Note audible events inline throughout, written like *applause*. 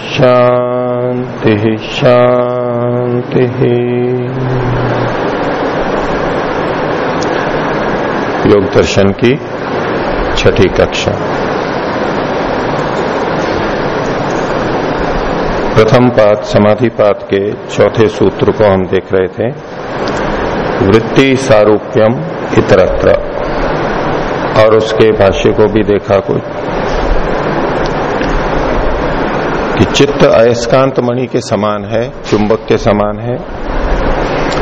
शान्तिः शान्तिः योग दर्शन की छठी कक्षा। प्रथम पाद, समाधि पाद के चौथे सूत्र को हम देख रहे थे। वृत्ति सारूप्यम इतरत्र। और उसके भाष्य को भी देखा कुछ। कि चित्त अयस्कांत मणि के समान है, चुंबक के समान है,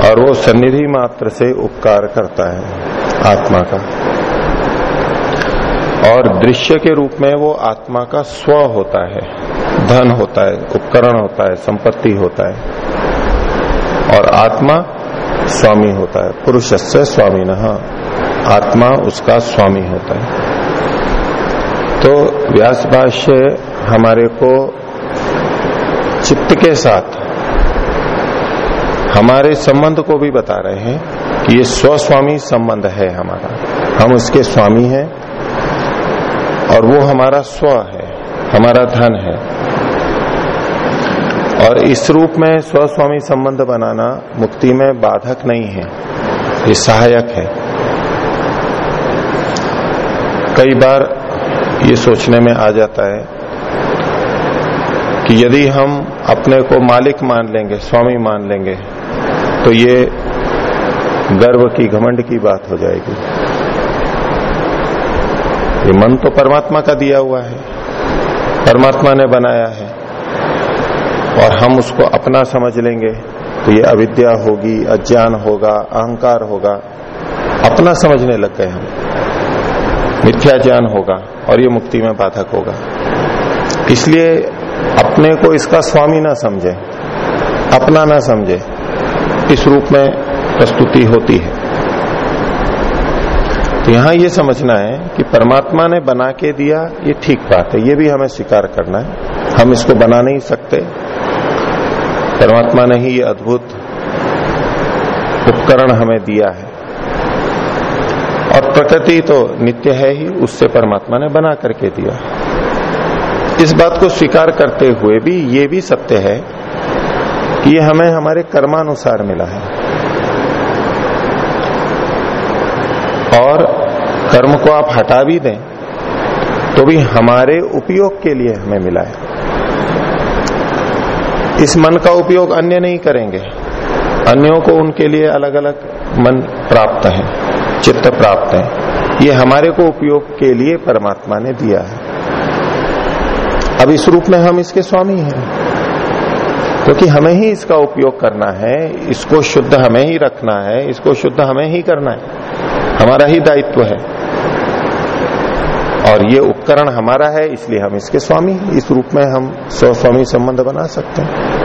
और वो सन्निधि मात्र से उपकार करता है आत्मा का। और दृश्य के रूप में वो आत्मा का स्व होता है, धन होता है, उपकरण होता है, संपत्ति होता है। और आत्मा स्वामी होता है पुरुष से स्वामी न आत्मा उसका स्वामी होता है। तो व्यास भाष्य हमारे को चित्त के साथ। हमारे संबंध को भी बता रहे हैं कि ये स्वस्वामी संबंध है हमारा। हम उसके स्वामी हैं और वो हमारा स्व है, हमारा धन है। और इस रूप में स्वस्वामी संबंध बनाना मुक्ति में बाधक नहीं है, ये सहायक है। कई बार ये सोचने में आ जाता है कि यदि हम अपने को मालिक मान लेंगे, स्वामी मान लेंगे तो ये गर्व की, घमंड की बात हो जाएगी। ये मन तो परमात्मा का दिया हुआ है। परमात्मा ने बनाया है। और हम उसको अपना समझ लेंगे तो ये अविद्या होगी, अज्ञान होगा, अहंकार होगा। अपना समझने लग गए हम। मिथ्या ज्ञान होगा और ये मुक्ति में बाधक होगा। इसलिए अपने को इसका स्वामी ना समझे, अपना ना समझे, इस रूप में प्रस्तुति होती है। तो यहाँ ये समझना है कि परमात्मा ने बना के दिया, ये ठीक बात है, ये भी हमें स्वीकार करना है। हम इसको बना नहीं सकते। परमात्मा ने ही ये अद्भुत उपकरण हमें दिया है। और प्रकृति तो नित्य है ही, उससे परमात्मा ने बना करके दिया। इस बात को स्वीकार करते हुए भी ये भी सत्य है कि ये हमें हमारे कर्मानुसार मिला है। और कर्म को आप हटा भी दें तो भी हमारे उपयोग के लिए हमें मिला है। इस मन का उपयोग अन्य नहीं करेंगे। अन्यों को उनके लिए अलग अलग मन प्राप्त है, चित्त प्राप्त है। ये हमारे को उपयोग के लिए परमात्मा ने दिया है। अब इस रूप में हम इसके स्वामी हैं। क्योंकि हमें ही इसका उपयोग करना है, इसको शुद्ध हमें ही रखना है, इसको शुद्ध हमें ही करना है। हमारा ही दायित्व है। और ये उपकरण हमारा है, इसलिए हम इसके स्वामी, इस रूप में हम स्वस्वामी संबंध बना सकते हैं।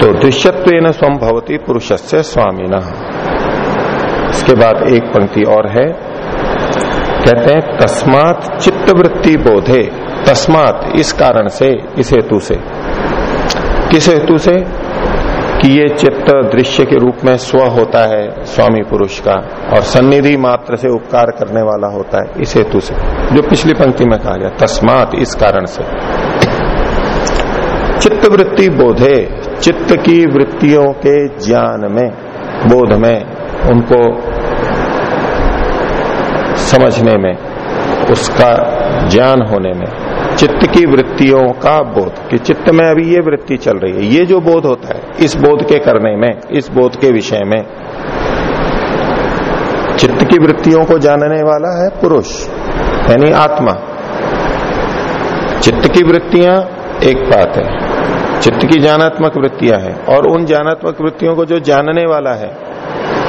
तो दृश्यत्व न स्वम भवती पुरुष से स्वामी न इसके बाद एक पंक्ति और है। कहते हैं, तस्मात चित्तवृत्ति बोधे। तस्मात, इस कारण से, इस हेतु से। किस हेतु से? कि ये चित्त दृश्य के रूप में स्व होता है, स्वामी पुरुष का, और सन्निधि मात्र से उपकार करने वाला होता है, इस हेतु से। जो पिछली पंक्ति में कहा गया, तस्मात, इस कारण से। चित्त वृत्ति बोधे, चित्त की वृत्तियों के ज्ञान में, बोध में, उनको समझने में, उसका ज्ञान होने में, चित्त की वृत्तियों का बोध, कि चित्त में अभी ये वृत्ति चल रही है, ये जो बोध होता है, इस बोध के करने में, इस बोध के विषय में, चित्त की वृत्तियों को जानने वाला है पुरुष, यानी आत्मा। चित्त की वृत्तियाँ एक बात है, चित्त की ज्ञानात्मक वृत्तियाँ हैं, और उन ज्ञानात्मक वृत्तियों को जो जानने वाला है,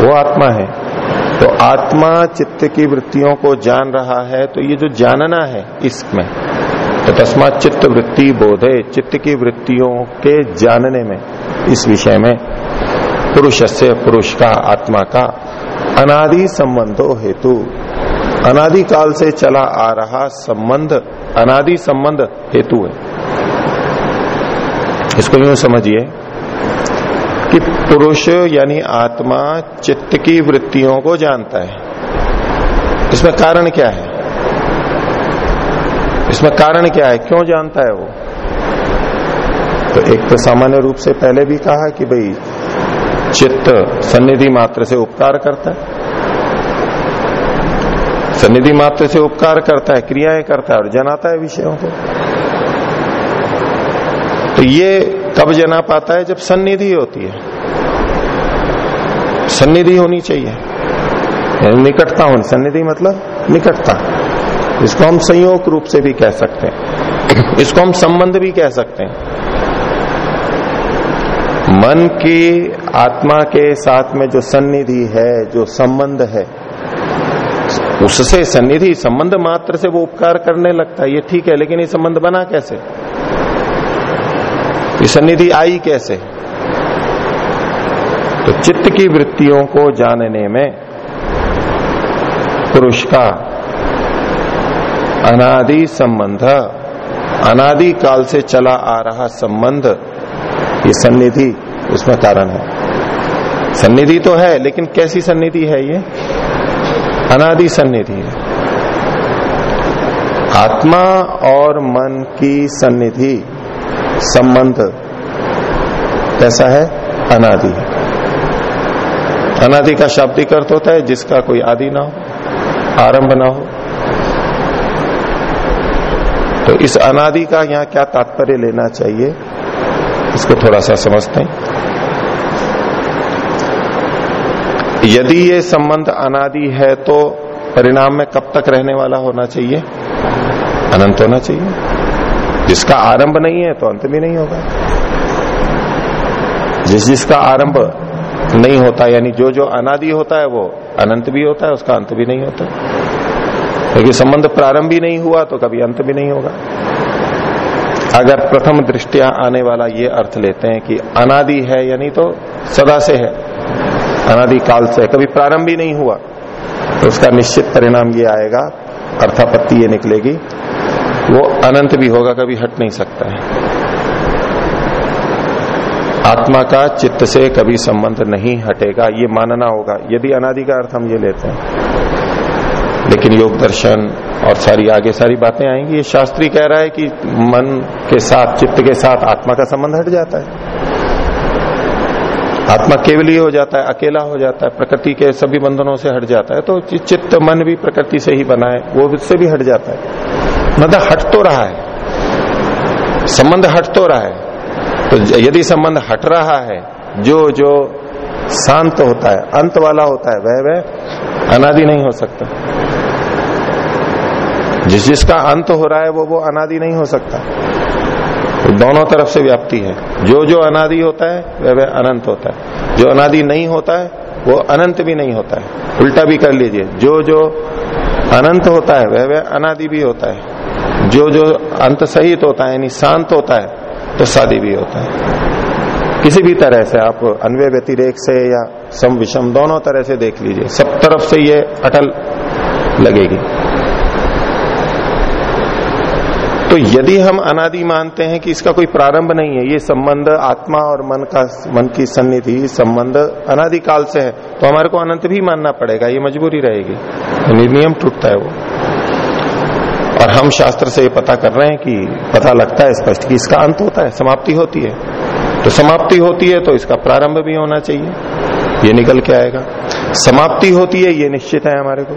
वो आत्मा है। तो आत्मा चित्त की वृत्तियों को जान रहा है तो ये जो जानना है इसमें तो तस्मात चित्त वृत्ति बोधे, चित्त की वृत्तियों के जानने में, इस विषय में पुरुष से पुरुष का, आत्मा का अनादि संबंधो हेतु, अनादि काल से चला आ रहा संबंध, अनादि संबंध हेतु है। इसको यूँ समझिए कि पुरुष यानी आत्मा चित्त की वृत्तियों को जानता है। इसमें कारण क्या है? इसमें कारण क्या है? क्यों जानता है वो? तो एक तो सामान्य रूप से पहले भी कहा कि भाई, चित्त सन्निधि मात्र से उपकार करता है। सन्निधि मात्र से उपकार करता है, क्रियाएँ करता है और जनाता है विषयों को। तो ये कब जना पाता है जब सन्निधि होती है। सन्निधि होनी चाहिए। निकटता होनी, सन्निधि मतलब निकटता। इसको हम संयोग रूप से भी कह सकते हैं। इसको हम संबंध भी कह सकते हैं। मन की आत्मा के साथ में जो सन्निधि है, जो संबंध है, उससे सन्निधि, संबंध मात्र से वो उपकार करने लगता है। ये ठीक है, लेकिन ये संबंध बना कैसे? ये सन्निधि आई कैसे? तो चित्त की वृत्तियों को जानने में पुरुष का अनादि संबंध, अनादि काल से चला आ रहा संबंध, ये सन्निधि, उसमें कारण है। सन्निधि तो है, लेकिन कैसी सन्निधि है ये? अनादि सन्निधि है। आत्मा और मन की सन्निधि संबंध। कैसा है? अनादि। अनादि का शाब्दिक अर्थ होता है जिसका कोई आदि ना हो, आरंभ ना हो। तो इस अनादि का यहाँ क्या तात्पर्य लेना चाहिए, इसको थोड़ा सा समझते हैं। यदि ये संबंध अनादि है तो परिणाम में कब तक रहने वाला होना चाहिए? अनंत होना चाहिए। जिसका आरंभ नहीं है तो अंत भी नहीं होगा। जिस जिसका आरंभ नहीं होता, यानी जो जो अनादि होता है वो अनंत भी होता है, उसका अंत भी नहीं होता। क्योंकि संबंध प्रारंभ भी नहीं हुआ तो कभी अंत भी नहीं होगा। अगर प्रथम दृष्टिया आने वाला ये अर्थ लेते हैं कि अनादि है, यानी तो सदा से है। अनादि काल से कभी प्रारंभ ही नहीं हुआ। तो उसका निश्चित परिणाम ये आएगा, अर्थापत्ति ये निकलेगी वो अनंत भी होगा, कभी हट नहीं सकता है। आत्मा का चित्त से कभी संबंध नहीं हटेगा, ये मानना होगा। यदि अनादि का अर्थ हम ये लेते हैं। लेकिन योग दर्शन और सारी आगे सारी बातें आएँगी। ये शास्त्री कह रहा है कि मन के साथ, चित्त के साथ आत्मा का संबंध हट जाता है। आत्मा केवल ही हो जाता है, अकेला हो जाता है, प्रकृति के सभी बंधनों से हट जाता है। तो चित्त मन भी प्रकृति से ही बना है, वो उससे भी हट जाता है। मतलब हट तो रहा है। संबंध हट तो रहा है। तो यदि संबंध हट रहा है, जो जो शांत होता है, अंत वाला होता है, वह वह अनादि नहीं हो सकता। जिस, जिसका अंत हो रहा है, वो वो अनादि नहीं हो सकता। तो दोनों तरफ़ से व्याप्ति है। जो जो अनादि होता है, वह वह अनंत होता है। जो अनादि नहीं होता है, वो अनंत भी नहीं होता है। उल्टा भी कर लीजिए। जो जो अनंत होता है, वह वह अनादि भी होता है। जो जो अंत सहित होता है, यानी शांत होता है तो शादी भी होता है। किसी भी तरह से आप अन्वय व्यतिरेक से या सम विषम दोनों तरह से देख लीजिए, सब तरफ़ से ये अटल लगेगी। तो यदि हम अनादि मानते हैं कि इसका कोई प्रारंभ नहीं है, ये संबंध आत्मा और मन का, मन की सन्निधि संबंध अनादि काल से है तो हमारे को अनंत भी मानना पड़ेगा, ये मजबूरी रहेगी। तो नियम टूटता है वो। और हम शास्त्र से ये पता कर रहे हैं कि पता लगता है स्पष्ट कि इसका अंत होता है, समाप्ति होती है। तो समाप्ति होती है तो इसका प्रारंभ भी होना चाहिए, ये निकल के आएगा। समाप्ति होती है, ये निश्चित है हमारे को।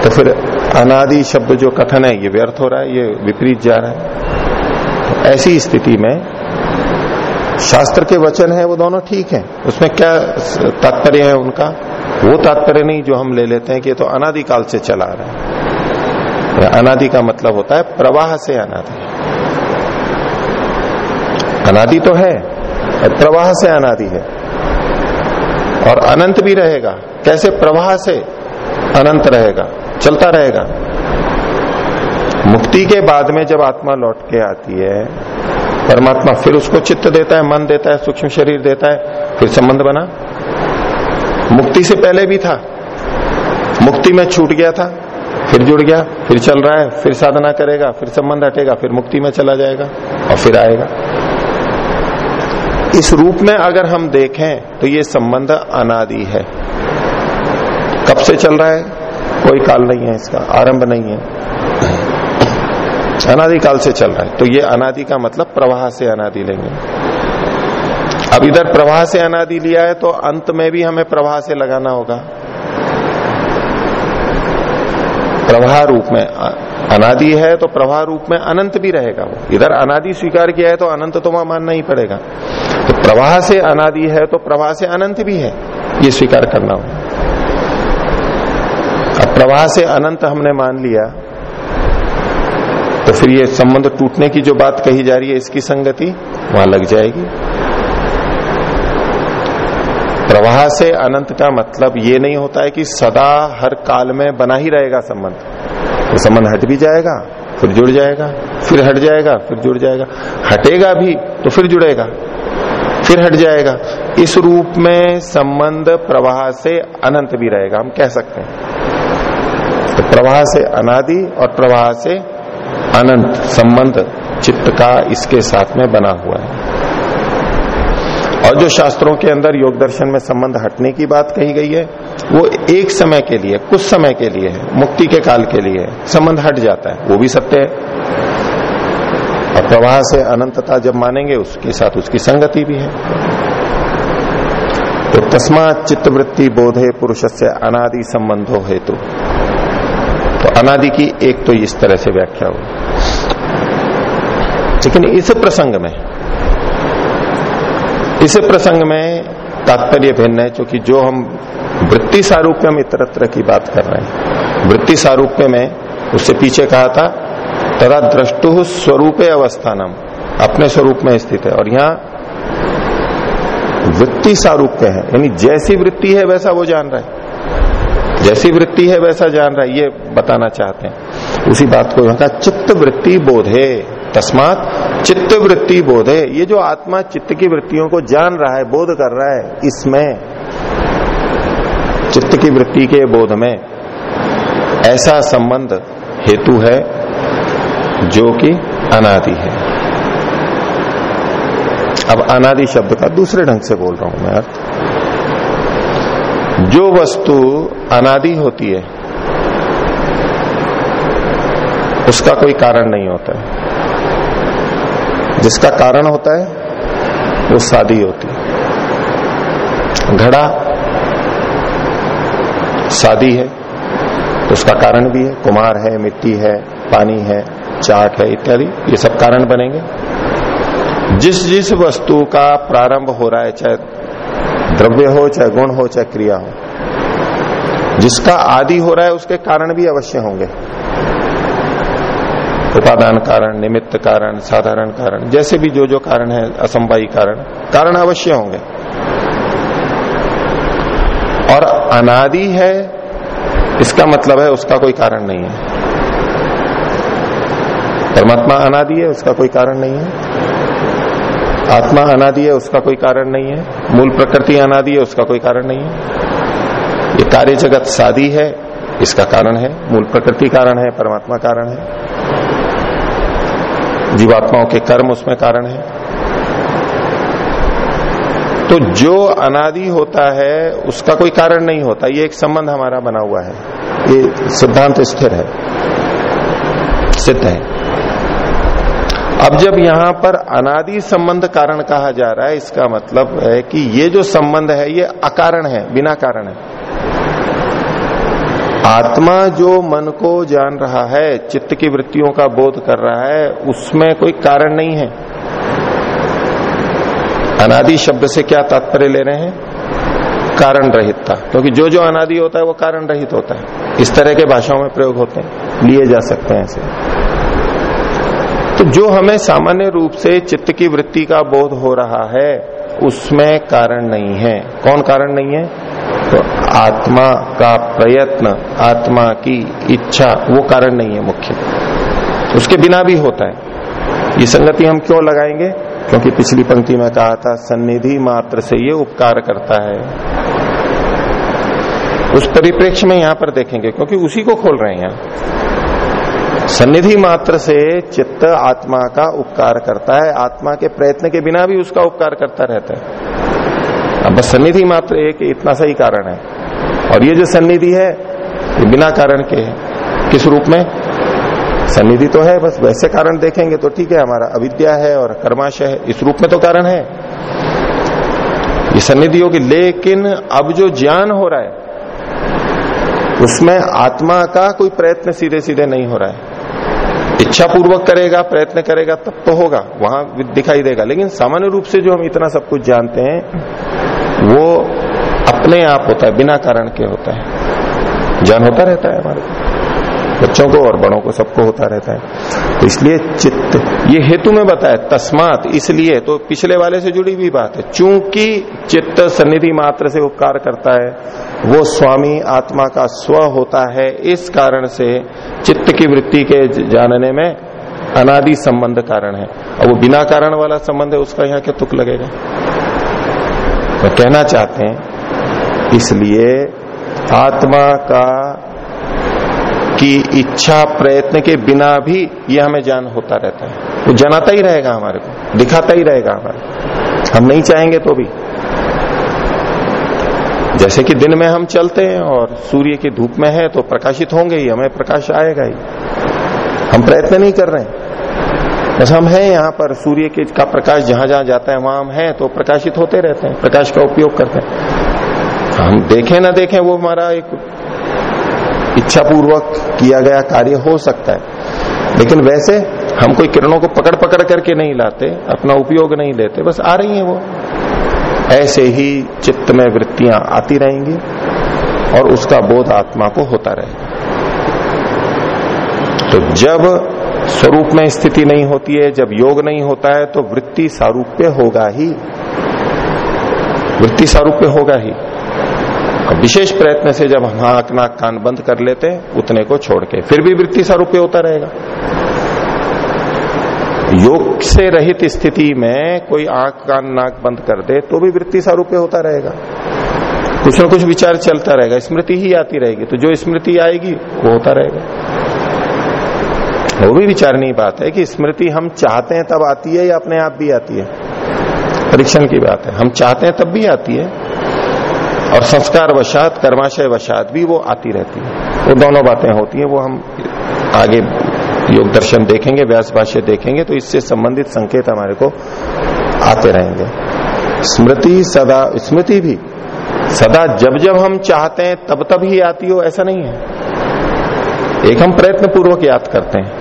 तो फिर अनादि शब्द जो कथन है, ये व्यर्थ हो रहा है, ये विपरीत जा रहा है। ऐसी स्थिति में शास्त्र के वचन है, वो दोनों ठीक है। उसमें क्या तात्पर्य है उनका? वो तात्पर्य नहीं जो हम ले लेते हैं कि तो अनादिकाल से चला रहा है। अनादि का मतलब होता है प्रवाह से अनादि। अनादि तो है प्रवाह से अनादि है। और अनंत भी रहेगा। कैसे? प्रवाह से अनंत रहेगा। चलता रहेगा। मुक्ति के बाद में जब आत्मा लौट के आती है, परमात्मा फिर उसको चित्त देता है, मन देता है, सूक्ष्म शरीर देता है, फिर संबंध बना। मुक्ति से पहले भी था। मुक्ति में छूट गया था, फिर जुड़ गया, फिर चल रहा है, फिर साधना करेगा, फिर संबंध हटेगा, फिर मुक्ति में चला जाएगा और फिर आएगा। इस रूप में अगर हम देखें तो ये संबंध अनादि है। कब से चल रहा है? कोई काल नहीं है इसका, आरंभ नहीं है। अनादि काल से चल रहा है। तो ये अनादि का मतलब प्रवाह से अनादि लेंगे। अब इधर प्रवाह से अनादि लिया है तो अंत में भी हमें प्रवाह से लगाना होगा। प्रवाह रूप में अनादि है तो प्रवाह रूप में अनंत भी रहेगा वो। इधर अनादि स्वीकार किया है तो अनंत तो वहाँ मानना ही पड़ेगा। तो प्रवाह से अनादि है तो प्रवाह से अनंत भी है, ये स्वीकार करना होगा। प्रवाह से अनंत हमने मान लिया तो फिर ये संबंध टूटने की जो बात कही जा रही है, इसकी संगति वहाँ लग जाएगी। प्रवाह से अनंत का मतलब ये नहीं होता है कि सदा हर काल में बना ही रहेगा संबंध। तो संबंध हट भी जाएगा, फिर जुड़ जाएगा, फिर हट जाएगा, फिर जुड़ जाएगा। हटेगा भी तो फिर जुड़ेगा, फिर हट जाएगा। इस रूप में संबंध प्रवाह से अनंत भी रहेगा, हम कह सकते हैं। तो प्रवाह से अनादि और प्रवाह से अनंत संबंध चित्त का इसके साथ में बना हुआ है। और जो शास्त्रों के अंदर योग दर्शन में संबंध हटने की बात कही गई है, वो एक समय के लिए, कुछ समय के लिए है, मुक्ति के काल के लिए है, संबंध हट जाता है, वो भी सत्य है। और प्रवाह से अनंतता जब मानेंगे, उसके साथ उसकी संगति भी है। तो तस्मात चित्तवृत्ति बोधे पुरुष से अनादि संबंधो हेतु। अनादि की एक तो इस तरह से व्याख्या हुई। लेकिन इस प्रसंग में, इस प्रसंग में तात्पर्य भिन्न है, क्योंकि जो हम वृत्ति सारूप्य में इतरत्र की बात कर रहे हैं, वृत्ति सारूप्य में उससे पीछे कहा था तथा द्रष्टु स्वरूप अवस्थानम, अपने स्वरूप में स्थित है। और यहाँ वृत्ति सारूप्य है, यानी जैसी वृत्ति है, वैसा वो जान रहा है। जैसी वृत्ति है वैसा जान रहा है, ये बताना चाहते हैं। उसी बात को यहाँ का चित्त वृत्ति बोध तस्मात चित्त वृत्ति बोध ये जो आत्मा चित्त की वृत्तियों को जान रहा है, बोध कर रहा है, इसमें, चित्त की वृत्ति के बोध में ऐसा संबंध हेतु है जो कि अनादि है। अब अनादि शब्द का दूसरे ढंग से बोल रहा हूँ मैं, अर्थ। जो वस्तु अनादि होती है, उसका कोई कारण नहीं होता है। जिसका कारण होता है, वो शादी होती है। घड़ा शादी है तो उसका कारण भी है। कुमार है, मिट्टी है, पानी है चाक है, इत्यादि, ये सब कारण बनेंगे। जिस जिस वस्तु का प्रारंभ हो रहा है, चाहे द्रव्य हो चाहे गुण हो चाहे क्रिया हो। जिसका आदि हो रहा है, उसके कारण भी अवश्य होंगे। उपादान कारण, निमित्त कारण, साधारण कारण, जैसे भी जो जो कारण है असंभाई कारण कारण अवश्य होंगे। और अनादि है, इसका मतलब है उसका कोई कारण नहीं है। परमात्मा अनादि है, उसका कोई कारण नहीं है। आत्मा अनादि है, उसका कोई कारण नहीं है। मूल प्रकृति अनादि है, उसका कोई कारण नहीं है। ये कार्य जगत सादी है, इसका कारण है। मूल प्रकृति कारण है, परमात्मा कारण है। जीवात्माओं के कर्म उसमें कारण है। तो जो अनादि होता है, उसका कोई कारण नहीं होता। ये एक संबंध हमारा बना हुआ है। ये सिद्धांत स्थिर है। सिद्ध है। अब जब यहाँ पर अनादि संबंध कारण कहा जा रहा है, इसका मतलब है कि ये जो संबंध है, ये अकारण है, बिना कारण है। आत्मा जो मन को जान रहा है, चित्त की वृत्तियों का बोध कर रहा है, उसमें कोई कारण नहीं है। अनादि शब्द से क्या तात्पर्य ले रहे हैं? कारण रहितता। क्योंकि जो जो अनादि होता है, वो कारण रहित होता है। इस तरह के भाषाओं में प्रयोग होते हैं। लिए जा सकते हैं ऐसे तो जो हमें सामान्य रूप से चित्त की वृत्ति का बोध हो रहा है, उसमें कारण नहीं है। कौन कारण नहीं है? तो आत्मा का प्रयत्न, आत्मा की इच्छा, वो कारण नहीं है मुख्य। उसके बिना भी होता है। ये संगति हम क्यों लगाएँगे? क्योंकि पिछली पंक्ति में कहा था, सन्निधि मात्र से ये उपकार करता है। उस परिप्रेक्ष्य में यहाँ पर देखेंगे, क्योंकि उसी को खोल रहे हैं। सन्निधि मात्र से चित्त आत्मा का उपकार करता है। आत्मा के प्रयत्न के बिना भी उसका उपकार करता रहता है। अब बस सन्निधि मात्र एक इतना सा ही कारण है। और ये जो सन्निधि है, ये बिना कारण के है। किस रूप में? सन्निधि तो है, बस वैसे कारण देखेंगे तो ठीक है, हमारा अविद्या है और कर्माशय है। इस रूप में तो कारण है। ये सन्निधि होगी लेकिन अब जो ज्ञान हो रहा है, उसमें आत्मा का कोई प्रयत्न सीधे सीधे नहीं हो रहा है। इच्छा पूर्वक करेगा, प्रयत्न करेगा, तब तो होगा, वहाँ दिखाई देगा। लेकिन सामान्य रूप से जो हम इतना सब कुछ जानते हैं, वो अपने आप होता है, बिना कारण के होता है। ज्ञान होता रहता है हमारे बच्चों को और बड़ों को सबको होता रहता है। तो इसलिए चित्त, ये हेतु में बताया, तस्मात, इसलिए तो पिछले वाले से जुड़ी हुई बात है। चूँकि चित्त सन्निधि मात्र से उपकार करता है, वो स्वामी आत्मा का स्व होता है, इस कारण से चित्त की वृत्ति के जानने में अनादि संबंध कारण है। और वो बिना कारण वाला संबंध है, उसका यहाँ क्या तुक लगेगा? तो कहना चाहते हैं, इसलिए आत्मा का की इच्छा प्रयत्न के बिना भी ये हमें ज्ञान होता रहता है। वो जनाता ही रहेगा हमारे को, दिखाता ही रहेगा हमारे हम नहीं चाहेंगे तो भी। जैसे कि दिन में हम चलते हैं और सूर्य की धूप में है तो प्रकाशित होंगे ही, हमें प्रकाश आएगा ही। हम प्रयत्न नहीं कर रहे हैं। बस हम हैं यहाँ पर, सूर्य के का प्रकाश जहाँ जहाँ जाता है, वहाँ हम हैं तो प्रकाशित होते रहते हैं, प्रकाश का उपयोग करते हैं। हम देखें ना देखें, वो हमारा एक इच्छा पूर्वक किया गया कार्य हो सकता है। लेकिन वैसे हम कोई किरणों को पकड़ पकड़ करके नहीं लाते, अपना उपयोग नहीं लेते, बस आ रही है वो। ऐसे ही चित्त में वृत्तियाँ आती रहेंगी और उसका बोध आत्मा को होता रहेगा। तो जब स्वरूप में स्थिति नहीं होती है, जब योग नहीं होता है तो वृत्ति सारूप्य होगा ही। वृत्ति सारूप्य होगा ही। और विशेष प्रयत्न से जब हम आँख नाक कान बंद कर लेते हैं उतने को छोड़ के फिर भी वृत्ति सारूप्य होता रहेगा। योग से रहित स्थिति में कोई आँख कान नाक बंद कर दे तो भी वृत्ति सारूप्य होता रहेगा। कुछ ना कुछ विचार चलता रहेगा, स्मृति ही आती रहेगी तो जो स्मृति आएगी, वो होता रहेगा। वो भी विचारनी बात है कि स्मृति हम चाहते हैं तब आती है या अपने आप भी आती है। परीक्षण की बात है, हम चाहते हैं तब भी आती है और संस्कार वशात, कर्माशय वशात भी वो आती रहती है। वो दोनों बातें होती है, वो हम आगे योग दर्शन देखेंगे, व्यास भाष्य देखेंगे तो इससे संबंधित संकेत हमारे को आते रहेंगे। स्मृति सदा, स्मृति भी, सदा जब जब हम चाहते हैं, तब तब ही आती हो, ऐसा नहीं है। एक हम प्रयत्न पूर्वक याद करते हैं।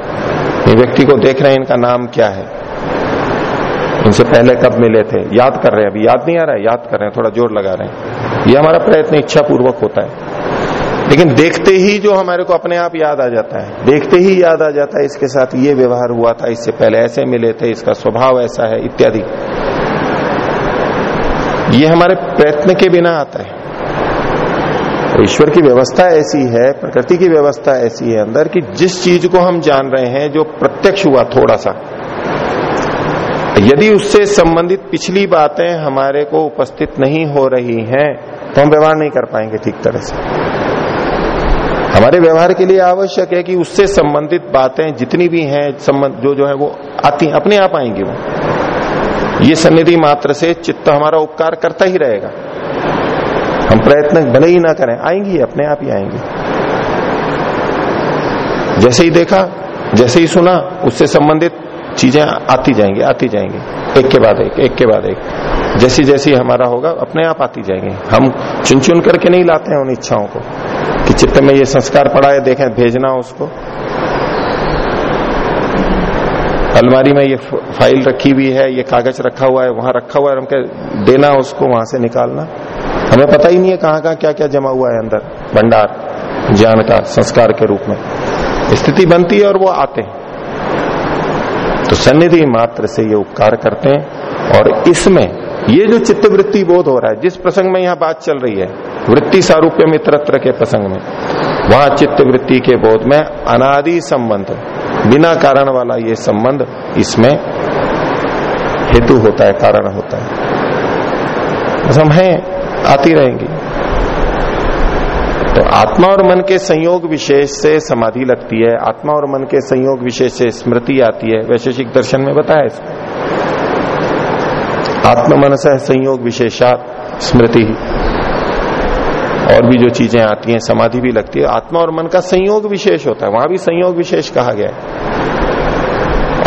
ये व्यक्ति को देख रहे हैं, इनका नाम क्या है? इनसे पहले कब मिले थे? याद कर रहे हैं अभी। याद नहीं आ रहा है? याद कर रहे हैं। थोड़ा ज़ोर लगा रहे हैं। ये हमारा प्रयत्न इच्छा पूर्वक होता है। लेकिन देखते ही जो हमारे को अपने आप याद आ जाता है। देखते ही याद आ जाता है इसके साथ ये व्यवहार हुआ था, इससे पहले ऐसे मिले थे, इसका स्वभाव ऐसा है, इत्यादि। ये हमारे प्रयत्न के बिना आता है। ईश्वर की व्यवस्था ऐसी है, प्रकृति की व्यवस्था ऐसी है अंदर कि जिस चीज़ को हम जान रहे हैं, जो प्रत्यक्ष हुआ थोड़ा सा यदि उससे संबंधित पिछली बातें हमारे को उपस्थित नहीं हो रही हैं तो हम व्यवहार नहीं कर पाएँगे ठीक तरह से। हमारे व्यवहार के लिए आवश्यक है कि उससे संबंधित बातें जितनी भी हैं, संबंध जो जो है वो आती अपने आप आएँगी वो। ये सन्निधि मात्र से चित्त हमारा उपकार करता ही रहेगा। हम प्रयत्न भले ही ना करें, आएँगी, अपने आप ही आएँगी। जैसे ही देखा, जैसे ही सुना, उससे संबंधित चीज़ें आती जाएँगी आती जाएँगी। एक के बाद एक एक के बाद एक। जैसी जैसी हमारा होगा, अपने आप आती जाएँगे। हम चुन चुन करके नहीं लाते हैं उन इच्छाओं को। कि चित्त में ये संस्कार पड़ा है, देखें, भेजना उसको। अलमारी में ये फ़ाइल रखी हुई है, ये कागज़ रखा हुआ है, वहाँ रखा हुआ है हम देना उसको, वहाँ से निकालना। हमें पता ही नहीं है कहाँ कहाँ क्या क्या जमा हुआ है अंदर। भंडार, ज्ञान का संस्कार के रूप में। स्थिति बनती है और वो आते हैं। तो सन्निधि मात्र से ये उपकार करते हैं और इसमें ये जो चित्तवृत्ति बोध हो रहा है, जिस प्रसंग में यहाँ बात चल रही है, वृत्ति सारूप्य मित्रत्र के प्रसंग में, वहाँ चित्त वृत्ति के बोध में अनादि संबंध, बिना कारण वाला ये संबंध इसमें हेतु होता है, कारण होता है। हम हैं, आती रहेंगी। तो आत्मा और मन के संयोग विशेष से समाधि लगती है, आत्मा और मन के संयोग विशेष से स्मृति आती है, वैशेषिक दर्शन में बताया इसको। आत्म मन से संयोग विशेषात स्मृति। और भी जो चीज़ें आती हैं, समाधि भी लगती है। आत्मा और मन का संयोग विशेष होता है, वहाँ भी संयोग विशेष कहा गया है।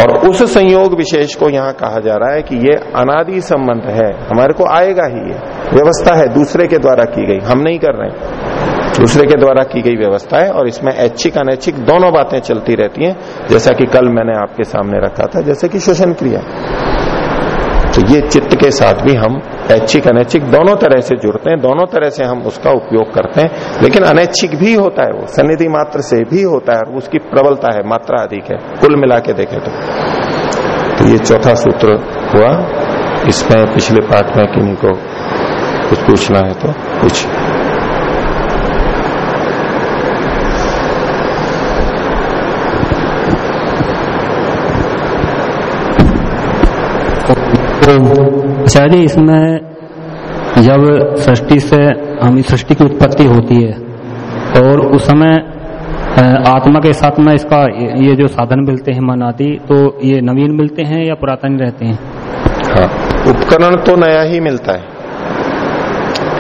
और उस संयोग विशेष को यहाँ कहा जा रहा है कि ये अनादि संबंध है, हमारे को आएगा ही ये। व्यवस्था है, दूसरे के द्वारा की गई, हम नहीं कर रहे हैं। दूसरे के द्वारा की गई व्यवस्था है और इसमें ऐच्छिक अनैच्छिक दोनों बातें चलती रहती हैं जैसा कि कल मैंने आपके सामने रखा था जैसे कि शोषण क्रिया। तो ये चित्त के साथ भी हम ऐच्छिक अनैच्छिक दोनों तरह से जुड़ते हैं दोनों तरह से हम उसका उपयोग करते हैं लेकिन अनैच्छिक भी होता है वो सन्निधि मात्र से भी होता है उसकी प्रबलता है मात्रा अधिक है कुल मिला के देखे तो, तो ये चौथा सूत्र हुआ इसमें पिछले पाठ में किन्हीं को कुछ पूछना है तो कुछ अच्छा जी, इसमें जब सृष्टि से, हम सृष्टि की उत्पत्ति होती है, और उस समय आत्मा के साथ में इसका ये जो साधन मिलते हैं मन आदि तो ये नवीन मिलते हैं या पुरातन रहते हैं? हाँ उपकरण तो नया ही मिलता है,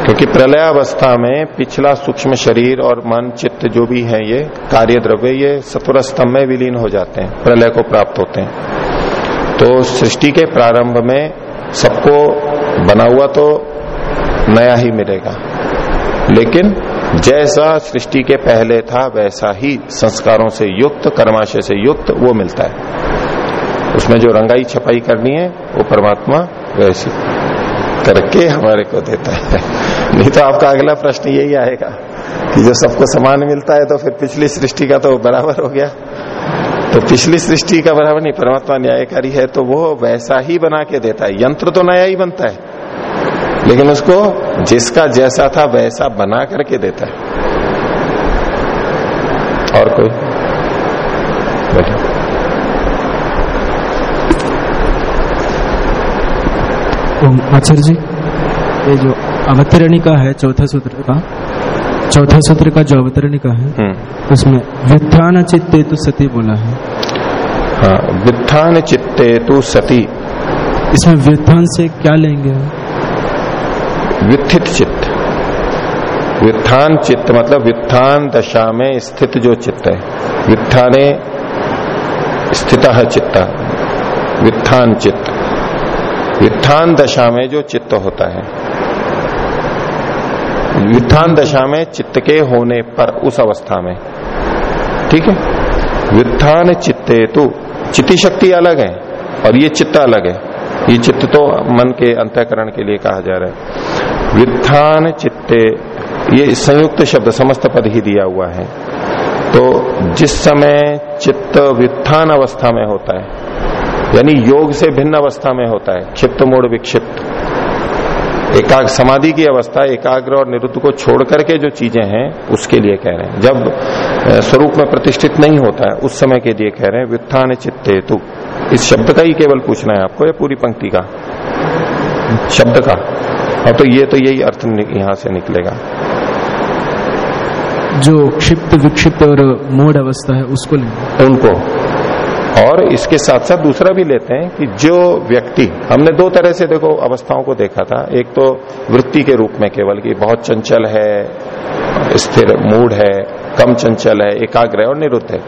क्योंकि प्रलय अवस्था में पिछला सूक्ष्म शरीर और मन, चित्त जो भी है, ये कार्य द्रव्य ये सतुर स्तंभ में विलीन हो जाते हैं, प्रलय को प्राप्त होते हैं। तो सृष्टि के प्रारंभ में सबको बना हुआ तो नया ही मिलेगा। लेकिन जैसा सृष्टि के पहले था, वैसा ही संस्कारों से युक्त, कर्माशय से युक्त वो मिलता है। उसमें जो रंगाई छपाई करनी है, वो परमात्मा वैसी करके हमारे को देता है। *laughs* नहीं तो आपका अगला प्रश्न यही आएगा कि जो सबको समान मिलता है तो फिर पिछली सृष्टि का तो बराबर हो गया। तो पिछली सृष्टि का बराबर नहीं परमात्मा न्यायकारी है तो वो वैसा ही बना के देता है। यंत्र तो नया ही बनता है। लेकिन उसको जिसका जैसा था वैसा बना करके देता है। और कोई? बैठो। आचार्य जी, ये जो अवतरणी का है, चौथा सूत्र का चौथा सूत्र का जो अवतरणिका है हम्म। उसमें वित्थान चित्ते तो सती बोला है। हाँ वित्थान चित्ते तो सती। इसमें वित्थान से क्या लेंगे वित्थित चित्त। वित्थान चित्त मतलब वित्थान दशा में स्थित जो चित्त है। वित्थाने स्थित चित्त। वित्थान चित्त। वित्थान दशा में जो चित्त होता है। वित्थान दशा में चित्त के होने पर उस अवस्था में ठीक है? वित्थान चित्ते तो चित्ती शक्ति अलग है और ये चित्त अलग है। ये चित्त तो मन के अंतकरण के लिए कहा जा रहा है। वित्थान चित्ते, ये संयुक्त शब्द समस्त पद ही दिया हुआ है। तो जिस समय चित्त वित्थान अवस्था में होता है, यानी योग से भिन्न अवस्था में होता है, क्षिप्त, मूड विक्षिप्त एकाग्र समाधि की अवस्था एकाग्र और निरुद्ध को छोड़ करके जो चीज़ें हैं उसके लिए कह रहे हैं। जब स्वरूप में प्रतिष्ठित नहीं होता है उस समय के लिए कह रहे हैं व्युत्थान चित्ते तु। इस शब्द का ही केवल पूछना है आपको या पूरी पंक्ति का? शब्द का। और तो ये तो यही अर्थ यहाँ से निकलेगा। जो क्षिप्त विक्षिप्त और मोड अवस्था है उसको उनको। और इसके साथ साथ दूसरा भी लेते हैं कि जो व्यक्ति, हमने दो तरह से देखो अवस्थाओं को देखा था। एक तो वृत्ति के रूप में केवल कि बहुत चंचल है, स्थिर मूड है, कम चंचल है, एकाग्र है और निरुद्ध है।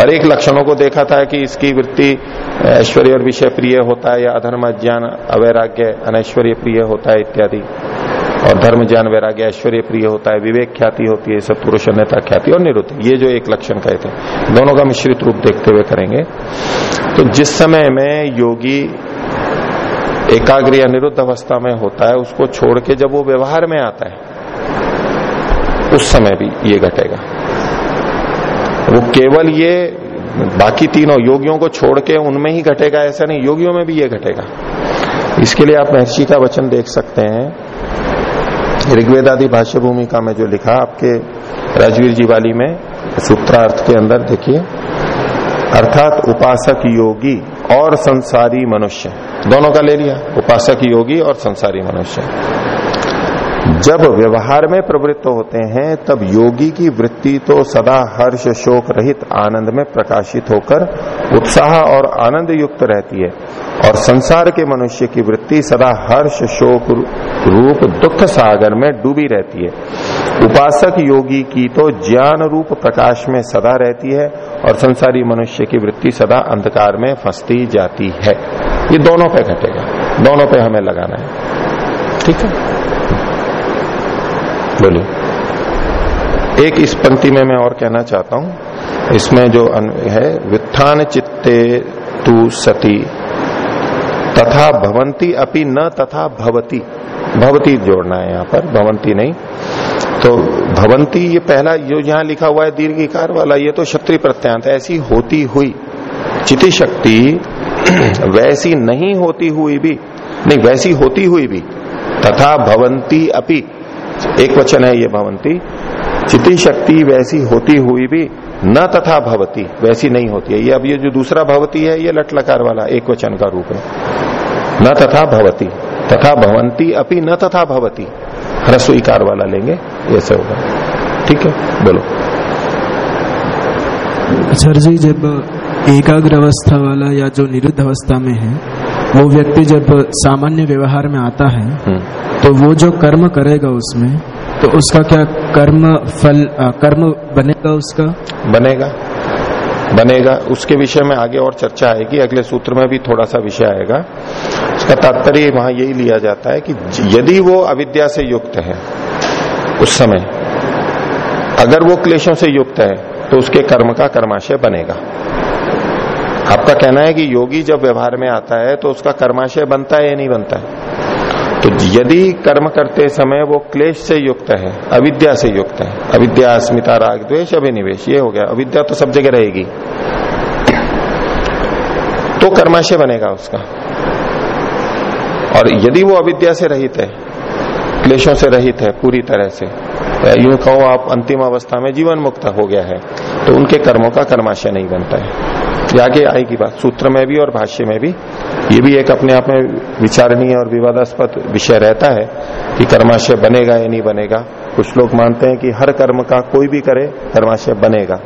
और एक लक्षणों को देखा था कि इसकी वृत्ति, ऐश्वर्य और विषय प्रिय होता है या अधर्म, ज्ञान, अवैराग्य, अनैश्वर्य प्रिय होता है इत्यादि। और धर्म ज्ञान वैराग्य ऐश्वर्य प्रिय होता है, विवेक ख्याति होती है सत्पुरुष अन्यता ख्याति और निरुद्ध ये जो एक लक्षण कहे थे, दोनों का मिश्रित रूप देखते हुए करेंगे। तो जिस समय में योगी एकाग्र या निरुद्ध अवस्था में होता है, उसको छोड़ के जब वो व्यवहार में आता है, उस समय भी ये घटेगा। वो केवल ये बाकी तीनों योगियों को छोड़ के उनमें ही घटेगा, ऐसा नहीं, योगियों में भी ये घटेगा। इसके लिए आप महर्षि का वचन देख सकते हैं। ऋग्वेद आदि भाष्य भूमिका में जो लिखा आपके राजवीर जी वाली में, सूत्रार्थ के अंदर देखिए। अर्थात उपासक योगी और संसारी मनुष्य। दोनों का ले लिया। उपासक योगी और संसारी मनुष्य। जब व्यवहार में प्रवृत्त होते हैं, तब योगी की वृत्ति तो सदा हर्ष शोक रहित आनंद में प्रकाशित होकर उत्साह और आनंद युक्त रहती है। और संसार के मनुष्य की वृत्ति सदा हर्ष, शोक, रूप, दुख सागर में डूबी रहती है। उपासक योगी की तो ज्ञान रूप प्रकाश में सदा रहती है और संसारी मनुष्य की वृत्ति सदा अंधकार में फंसती जाती है। ये दोनों पे घटेगा। दोनों पे हमें लगाना है। ठीक है? बोलिए। एक इस पंक्ति में मैं और कहना चाहता हूँ। इसमें जो है, वित्थान चित्ते तू सती। तथा भवंती अपि न तथा भवती। भवती जोड़ना है यहाँ पर भवंती नहीं। तो भवंती ये पहला जो यहाँ लिखा हुआ है दीर्घिकार वाला, ये तो क्षत्रिय प्रत्यांत ऐसी होती हुई। चिति शक्ति *clears throat* वैसी नहीं होती हुई भी, नहीं, वैसी होती हुई भी, तथा भवंती अपि। एक वचन है ये भवंती चिति शक्ति वैसी होती हुई भी, न तथा भवती, वैसी नहीं होती है। ये अब ये जो दूसरा भवती है, ये लट लकार वाला, एक वचन का रूप है। न तथा भवती तथा भवंती अपनी न तथा भवती। ह्रस्वीकार वाला लेंगे ऐसे होगा। ठीक है? बोलो। सर जी जब एकाग्र अवस्था वाला या जो निरुद्ध अवस्था में है वो व्यक्ति जब सामान्य व्यवहार में आता है हम्म। तो वो जो कर्म करेगा उसमें तो उसका क्या कर्म फल आ, कर्म बनेगा उसका? बनेगा। बनेगा। उसके विषय में आगे और चर्चा आएगी। अगले सूत्र में भी थोड़ा सा विषय आएगा। उसका तात्पर्य वहाँ यही लिया जाता है कि यदि वो अविद्या से युक्त है, उस समय अगर वो क्लेशों से युक्त है तो उसके कर्म का कर्माशय बनेगा। आपका कहना है कि योगी जब व्यवहार में आता है तो उसका कर्माशय बनता है या नहीं बनता है? तो यदि कर्म करते समय वो क्लेश से युक्त है, अविद्या से युक्त है, अविद्या, अस्मिता, राग द्वेश अभिनिवेश, ये हो गया। अविद्या तो सब जगह रहेगी। तो कर्माशय बनेगा उसका। और यदि वो अविद्या से रहित है, क्लेशों से रहित है पूरी तरह से, यूँ कहो आप, अंतिम अवस्था में जीवन मुक्त हो गया है तो उनके कर्मों का कर्माशय नहीं बनता है। आगे आएगी बात, सूत्र में भी और भाष्य में भी। ये भी एक अपने आप में विचारणीय और विवादास्पद विषय रहता है कि कर्माशय बनेगा या नहीं बनेगा। कुछ लोग मानते हैं कि हर कर्म का कोई भी करे कर्माशय बनेगा।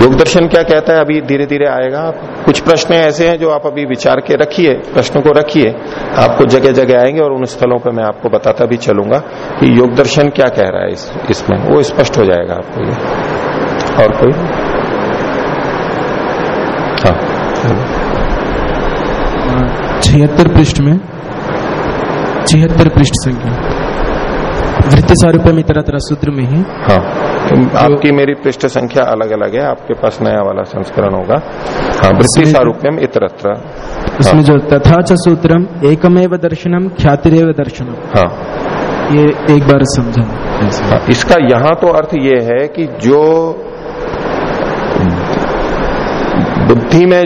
योग दर्शन क्या कहता है? अभी धीरे धीरे आएगा कुछ प्रश्न ऐसे हैं जो आप अभी विचार के रखिए प्रश्नों को रखिए। आपको जगह जगह आएँगे और उन स्थलों पर मैं आपको बताता भी चलूँगा कि योग दर्शन क्या कह रहा है इस, इसमें। वो स्पष्ट हो जाएगा आपको ये। और कोई? हाँ। छिहत्तर पृष्ठ में छिहत्तर पृष्ठ संख्या। वृत्ति सारूप्य तरह सूत्र में ही। हाँ आपकी मेरी पृष्ठ संख्या अलग अलग है आपके पास नया वाला संस्करण होगा। हाँ वृत्ति सारूप्यम इतरत्र उसमें हाँ। जो तथा च सूत्रम एकमेव दर्शनम ख्यातिरेव दर्शनम। हाँ। ये एक बार समझा। हाँ, इसका यहाँ तो अर्थ ये है कि जो बुद्धि में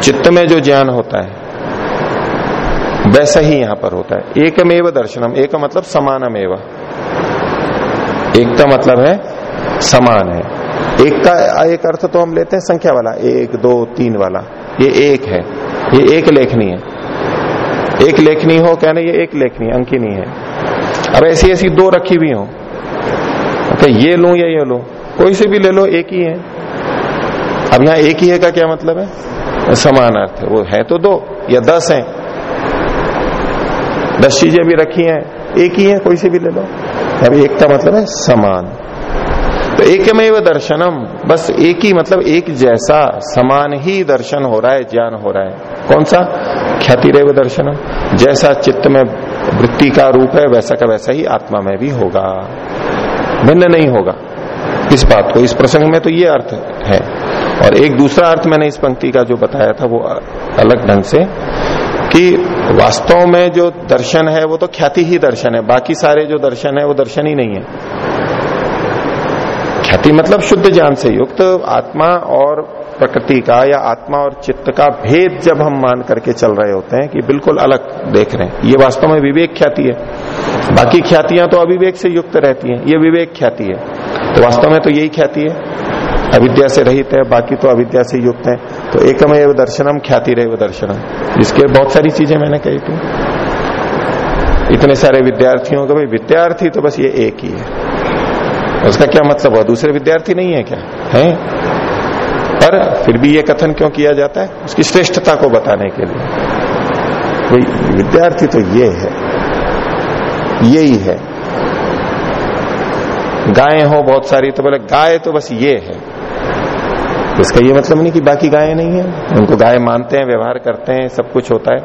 चित्त में जो ज्ञान होता है वैसा ही यहाँ पर होता है। एकमेव दर्शनम, एक मतलब समानमेव। एक का मतलब है समान है। एक का, एक अर्थ तो हम लेते हैं संख्या वाला, एक, दो, तीन वाला। ये एक है। ये एक लेखनी है। एक लेखनी हो, कहने ये एक लेखनी, अंकिनी है। अब ऐसी ऐसी दो रखी हुई हो। तो ये लू या ये लू, कोई से भी ले लो, एक ही है। अब यहाँ एक ही है का क्या मतलब है? समान अर्थ है। वो है तो दो, या दस है दस चीज़ें भी रखी हैं, एक ही है, कोई से भी ले लो। अब एक का मतलब है समान। तो एक में वो दर्शनम, बस एक ही मतलब एक जैसा, समान ही दर्शन हो रहा है, ज्ञान हो रहा है। कौन सा? ख्याति रेव दर्शनम। जैसा चित्त में वृत्ति का रूप है, वैसा का वैसा ही आत्मा में भी होगा। भिन्न नहीं होगा। इस बात को, इस प्रसंग में तो ये अर्थ है। और एक दूसरा अर्थ मैंने इस पंक्ति का जो बताया था, वो अलग ढंग से कि वास्तव में जो दर्शन है, वो तो ख्याति ही दर्शन है। बाकी सारे जो दर्शन है, वो दर्शन ही नहीं है। ख्याति मतलब शुद्ध ज्ञान से युक्त आत्मा और प्रकृति का या आत्मा और चित्त का भेद जब हम मान करके चल रहे होते हैं कि बिल्कुल अलग देख रहे हैं। ये वास्तव में विवेक ख्याति है। बाकी ख्यातियाँ तो अविवेक से युक्त रहती हैं। ये विवेक ख्याति है। तो वास्तव में तो यही ख्याति है। अविद्या से रहित है, बाकी तो अविद्या से युक्त है। तो एकमेव दर्शनम ख्याति रेव दर्शनम। इसके बहुत सारी चीज़ें मैंने कही थी। इतने सारे विद्यार्थियों का भाई, विद्यार्थी तो बस ये एक ही है। उसका क्या मतलब हुआ? दूसरे विद्यार्थी नहीं है क्या? है? पर फिर भी ये कथन क्यों किया जाता है? उसकी श्रेष्ठता को बताने के लिए। भाई, विद्यार्थी तो ये है। ये ही है। गायें हो बहुत सारी तो बोले, गाय तो बस ये है। इसका ये मतलब नहीं कि बाकी गायें नहीं है। उनको गाय मानते हैं, व्यवहार करते हैं, सब कुछ होता है।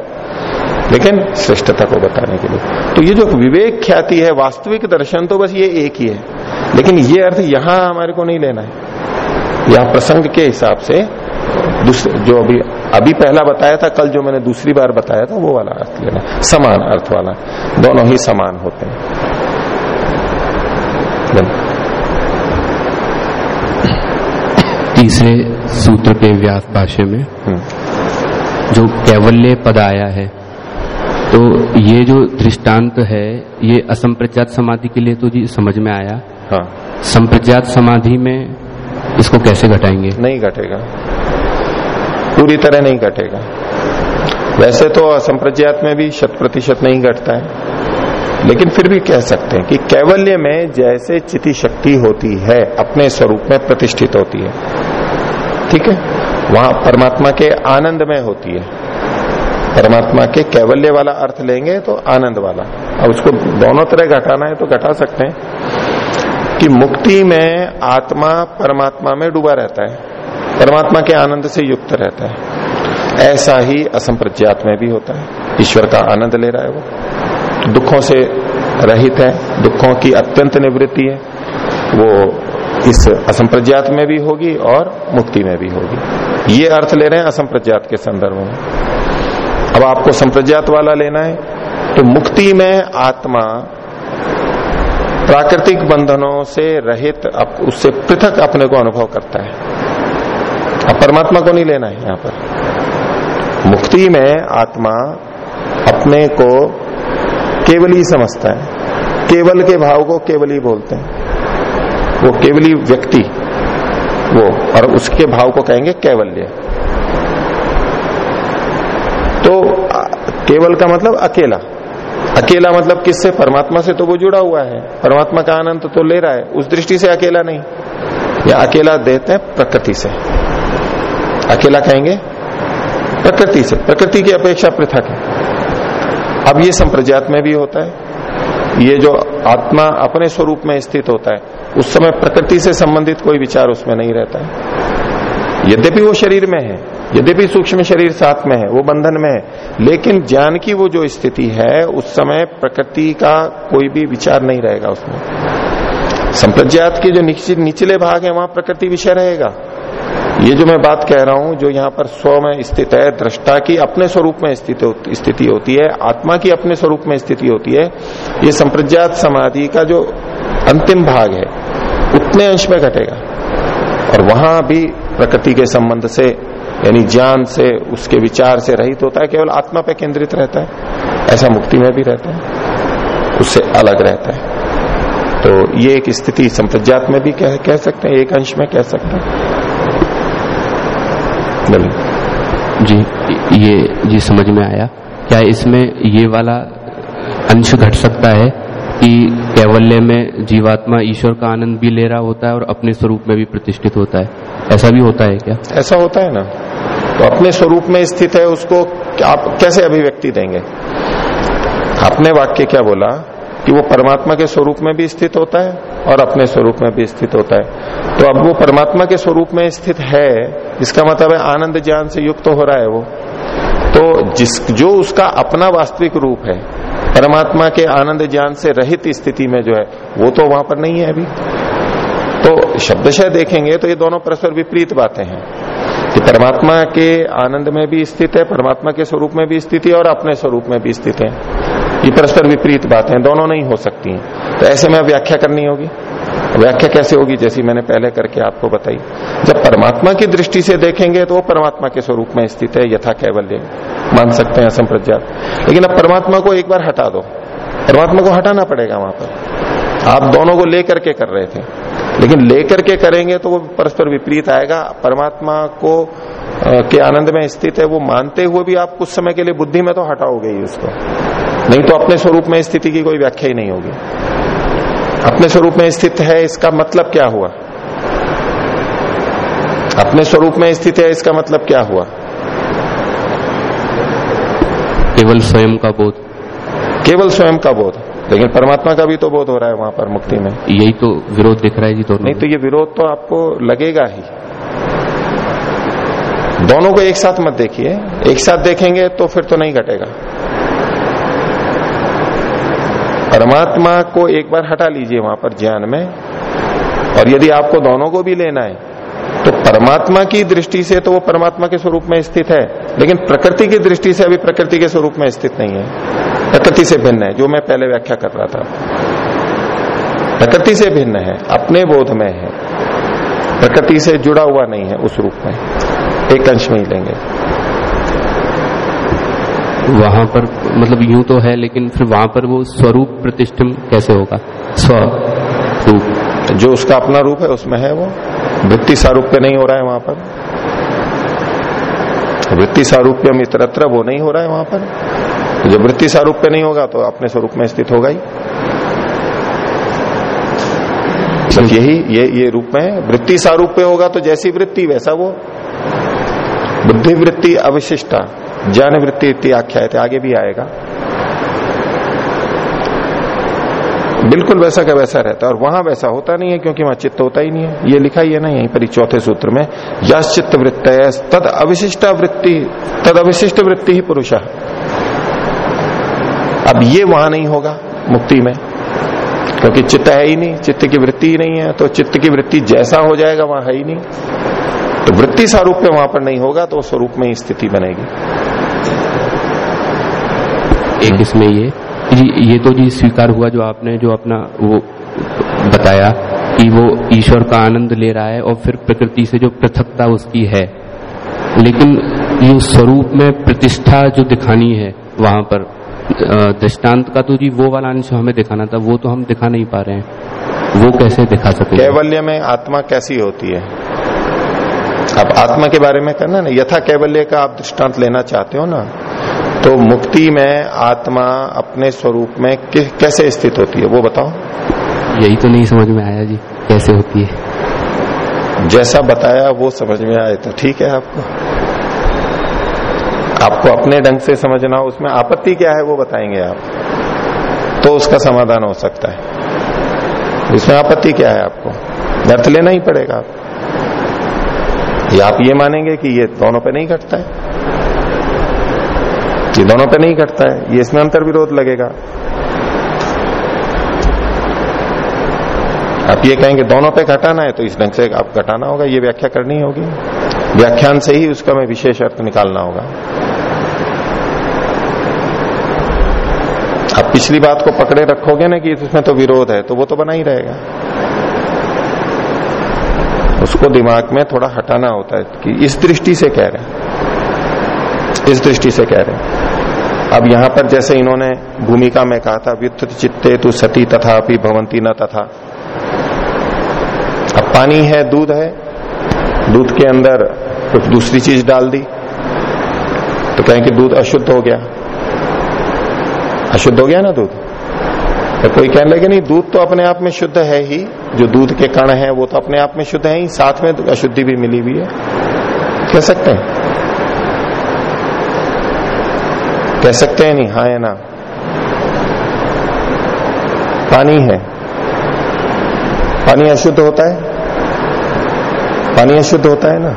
लेकिन श्रेष्ठता को बताने के लिए। तो ये जो विवेक ख्याति है, वास्तविक दर्शन तो बस ये एक ही है। लेकिन ये अर्थ यहाँ हमारे को नहीं लेना है। यहाँ प्रसंग के हिसाब से जो अभी अभी पहला बताया था, कल जो मैंने दूसरी बार बताया था, वो वाला अर्थ लेना समान अर्थ वाला। दोनों ही समान होते हैं। तीसरे सूत्र के व्यास भाष्य में जो कैवल्य पद आया है तो ये जो दृष्टांत है ये असंप्रज्ञात समाधि के लिए तो जी समझ में आया। हाँ। संप्रज्ञात समाधि में इसको कैसे घटाएँगे? नहीं घटेगा। पूरी तरह नहीं घटेगा। वैसे तो असंप्रज्ञात में भी शत प्रतिशत नहीं घटता है। लेकिन फिर भी कह सकते हैं कि कैवल्य में जैसे चिति शक्ति होती है अपने स्वरूप में प्रतिष्ठित होती है। ठीक है? वहाँ परमात्मा के आनंद में होती है। परमात्मा के कैवल्य वाला अर्थ लेंगे तो आनंद वाला। अब उसको दोनों तरह घटाना है तो घटा सकते हैं। कि मुक्ति में आत्मा परमात्मा में डूबा रहता है। परमात्मा के आनंद से युक्त रहता है। ऐसा ही असंप्रज्ञात में भी होता है। ईश्वर का आनंद ले रहा है वो। दुखों से रहित है। दुखों की अत्यंत निवृत्ति है। वो इस असंप्रज्ञात में भी होगी और मुक्ति में भी होगी। ये अर्थ ले रहे हैं असंप्रज्ञात के संदर्भ में। अब आपको संप्रज्ञात वाला लेना है तो मुक्ति में आत्मा प्राकृतिक बंधनों से रहित उससे पृथक अपने को अनुभव करता है। अब परमात्मा को नहीं लेना है यहाँ पर। मुक्ति में आत्मा अपने को केवल समझता है। केवल के भाव को केवल बोलते हैं। वो केवली व्यक्ति, वो, और उसके भाव को कहेंगे कैवल्य। तो केवल का मतलब अकेला। अकेला मतलब किससे? परमात्मा से तो वो जुड़ा हुआ है। परमात्मा का आनंद तो ले रहा है। उस दृष्टि से अकेला नहीं। या अकेला देते हैं प्रकृति से। अकेला कहेंगे प्रकृति से। प्रकृति की अपेक्षा पृथक है। अब ये संप्रजात में भी होता है। ये जो आत्मा अपने स्वरूप में स्थित होता है उस समय प्रकृति से संबंधित कोई विचार उसमें नहीं रहता है। यद्यपि वो शरीर में है, यद्यपि सूक्ष्म शरीर साथ में है, वो बंधन में है, लेकिन ज्ञान की वो जो स्थिति है, उस समय प्रकृति का कोई भी विचार नहीं रहेगा उसमें। संप्रज्ञात के जो निचले भाग है, वहाँ प्रकृति विषय रहेगा। ये जो मैं बात कह रहा हूँ, जो यहाँ पर स्व में स्थित है, दृष्टा की अपने स्वरूप में स्थिति होती है, आत्मा की अपने स्वरूप में स्थिति होती है, ये संप्रज्ञात समाधि का जो अंतिम भाग है उतने अंश में घटेगा। और वहाँ भी प्रकृति के संबंध से यानी ज्ञान से उसके विचार से रहित होता है केवल आत्मा पे केंद्रित रहता है। ऐसा मुक्ति में भी रहता है। उससे अलग रहता है। तो ये एक स्थिति संप्रज्ञात में भी कह, कह सकते हैं एक अंश में कह सकते हैं। जी ये जी समझ में आया। क्या इसमें ये वाला अंश घट सकता है? कि कैवल्य में जीवात्मा ईश्वर का आनंद भी ले रहा होता है और अपने स्वरूप में भी प्रतिष्ठित होता है। ऐसा भी होता है क्या? ऐसा होता है ना। तो अपने स्वरूप में स्थित है, उसको आप कैसे अभिव्यक्ति देंगे? आपने वाक्य क्या बोला? कि वो परमात्मा के स्वरूप में भी स्थित होता है और अपने स्वरूप में भी स्थित होता है। तो अब वो परमात्मा के स्वरूप में स्थित है, इसका मतलब है आनंद ज्ञान से युक्त हो रहा है वो। तो जिस जो उसका अपना वास्तविक रूप है परमात्मा के आनंद ज्ञान से रहित स्थिति में जो है, वो तो वहाँ पर नहीं है अभी। तो शब्दशय देखेंगे तो ये दोनों परस्पर विपरीत बातें हैं। कि परमात्मा के आनंद में भी स्थित है, परमात्मा के स्वरूप में भी स्थिति है और अपने स्वरूप में भी स्थित है। ये परस्पर विपरीत बातें दोनों नहीं हो सकती हैं। तो ऐसे में व्याख्या करनी होगी। व्याख्या कैसे होगी जैसी मैंने पहले करके आपको बताई। जब परमात्मा की दृष्टि से देखेंगे तो वो परमात्मा के स्वरूप में स्थित है, यथा कैवल्य मान सकते हैं असंप्रज्ञात लेकिन अब परमात्मा को एक बार हटा दो। परमात्मा को हटाना पड़ेगा वहाँ पर। आप दोनों को लेकर के कर रहे थे। लेकिन लेकर के करेंगे तो वो परस्पर विपरीत आएगा। परमात्मा को के आनंद में स्थित है, वो मानते हुए भी आप कुछ समय के लिए बुद्धि में तो हटाओगे ही उसको। नहीं तो अपने स्वरूप में स्थिति की कोई व्याख्या ही नहीं होगी। अपने स्वरूप में स्थित है इसका मतलब क्या हुआ? अपने स्वरूप में स्थित है इसका मतलब क्या हुआ? केवल स्वयं का बोध। केवल स्वयं का बोध। लेकिन परमात्मा का भी तो बोध हो रहा है वहाँ पर मुक्ति में। यही तो विरोध दिख रहा है जी दोनों नहीं तो ये विरोध तो आपको लगेगा ही। दोनों को एक साथ मत देखिए। एक साथ देखेंगे तो फिर तो नहीं घटेगा। परमात्मा को एक बार हटा लीजिए वहाँ पर ज्ञान में। और यदि आपको दोनों को भी लेना है तो परमात्मा की दृष्टि से तो वो परमात्मा के स्वरूप में स्थित है, लेकिन प्रकृति की दृष्टि से अभी प्रकृति के स्वरूप में स्थित नहीं है। प्रकृति से भिन्न है, जो मैं पहले व्याख्या कर रहा था। प्रकृति से भिन्न है, अपने बोध में है। प्रकृति से जुड़ा हुआ नहीं है उस रूप में। एक अंश में ही लेंगे। वहाँ पर मतलब यूँ तो है लेकिन फिर वहाँ पर वो स्वरूप प्रतिष्ठम कैसे होगा? स्वरूप जो उसका अपना रूप है उसमें है वो। वृत्ति सारूप्य नहीं हो रहा है वहाँ पर। वृत्ति सारूप्यम इतरत्र वो नहीं हो रहा है वहाँ पर। जब वृत्ति सारूप्य नहीं होगा तो अपने स्वरूप में स्थित होगा ही। बस यही ये ये रूप में वृत्ति सारूप्य होगा तो जैसी वृत्ति वैसा वो। बुद्धि वृत्ति अविशिष्टा। ज्ञान वृत्ति इतनी आख्या थे आगे भी आएगा। बिल्कुल वैसा का वैसा रहता है, और वहाँ वैसा होता नहीं है, क्योंकि वहाँ चित्त होता ही नहीं है। ये लिखा ही है ना, यहीं पर चौथे सूत्र में यश चित्त वृत्त तद अविशिष्ट वृत्ति, तद अविशिष्ट वृत्ति ही पुरुष। अब ये वहाँ नहीं होगा, मुक्ति में। क्योंकि चित्त है ही नहीं, चित्त की वृत्ति ही नहीं है तो चित्त की वृत्ति जैसा हो जाएगा, वहाँ है ही नहीं। तो वृत्ति सारूप वहाँ पर नहीं होगा तो स्वरूप में ही स्थिति बनेगी। एक इसमें ये जी ये तो जी स्वीकार हुआ जो आपने जो अपना वो बताया कि वो ईश्वर का आनंद ले रहा है और फिर प्रकृति से जो पृथकता उसकी है। लेकिन ये स्वरूप में प्रतिष्ठा जो दिखानी है वहाँ पर दृष्टांत का तो जी वो वाला अंश हमें दिखाना था वो तो हम दिखा नहीं पा रहे हैं। वो कैसे दिखा सकते कैवल्य में आत्मा कैसी होती है? अब आत्मा के बारे में करना ना यथा कैवल्य का आप दृष्टांत लेना चाहते हो ना तो मुक्ति में आत्मा अपने स्वरूप में कैसे स्थित होती है वो बताओ। यही तो नहीं समझ में आया जी कैसे होती है। जैसा बताया वो समझ में आए तो ठीक है आपको। आपको अपने ढंग से समझना हो उसमें आपत्ति क्या है वो बताएँगे आप। तो उसका समाधान हो सकता है। इसमें आपत्ति क्या है आपको? व्यर्थ लेना ही पड़ेगा। आप या आप ये मानेंगे कि ये दोनों पे नहीं घटता है। ये दोनों पे नहीं घटता है। ये इसमें अंतर विरोध लगेगा। आप ये कहेंगे दोनों पे घटाना है तो इस ढंग से आप घटाना होगा, ये व्याख्या करनी होगी। व्याख्यान से ही उसका मैं विशेष अर्थ निकालना होगा। आप पिछली बात को पकड़े रखोगे ना कि इसमें तो विरोध है तो वो तो बना ही रहेगा। उसको दिमाग में थोड़ा हटाना होता है कि इस दृष्टि से कह रहे हैं। इस दृष्टि से कह रहे हैं। अब यहाँ पर जैसे इन्होंने भूमिका में कहा था व्युत्थ चित्ते तु सती तथा भवंती न तथा। अब पानी है, दूध है, दूध के अंदर कुछ दूसरी चीज़ डाल दी तो कहें कि दूध अशुद्ध हो गया। अशुद्ध हो गया ना दूध? तो कोई कहने लगे, नहीं, दूध तो अपने आप में शुद्ध है ही, जो दूध के कण है, वो तो अपने आप में शुद्ध है ही, साथ में अशुद्धि भी मिली हुई है। कह सकते हैं। कह सकते हैं नहीं हाँ है ना? पानी है। पानी अशुद्ध होता है? पानी अशुद्ध होता है ना?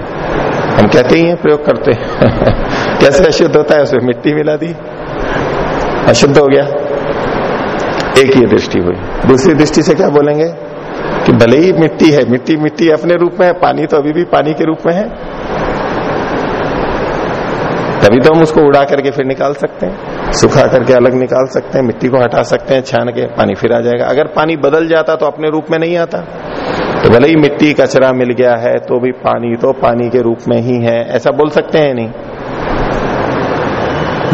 हम कहते ही हैं, प्रयोग करते हैं। *laughs* कैसे अशुद्ध होता है? उसमें मिट्टी मिला दी। अशुद्ध हो गया। एक ये दृष्टि हुई। दूसरी दृष्टि से क्या बोलेंगे? कि भले ही मिट्टी है, मिट्टी मिट्टी अपने रूप में है, पानी तो अभी भी पानी के रूप में है। तभी तो हम उसको उड़ा करके फिर निकाल सकते हैं, सुखा करके अलग निकाल सकते हैं, मिट्टी को हटा सकते हैं, छान के पानी फिर आ जाएगा। अगर पानी बदल जाता तो अपने रूप में नहीं आता। तो भले ही मिट्टी कचरा मिल गया है तो भी पानी तो पानी के रूप में ही है। ऐसा बोल सकते हैं नहीं?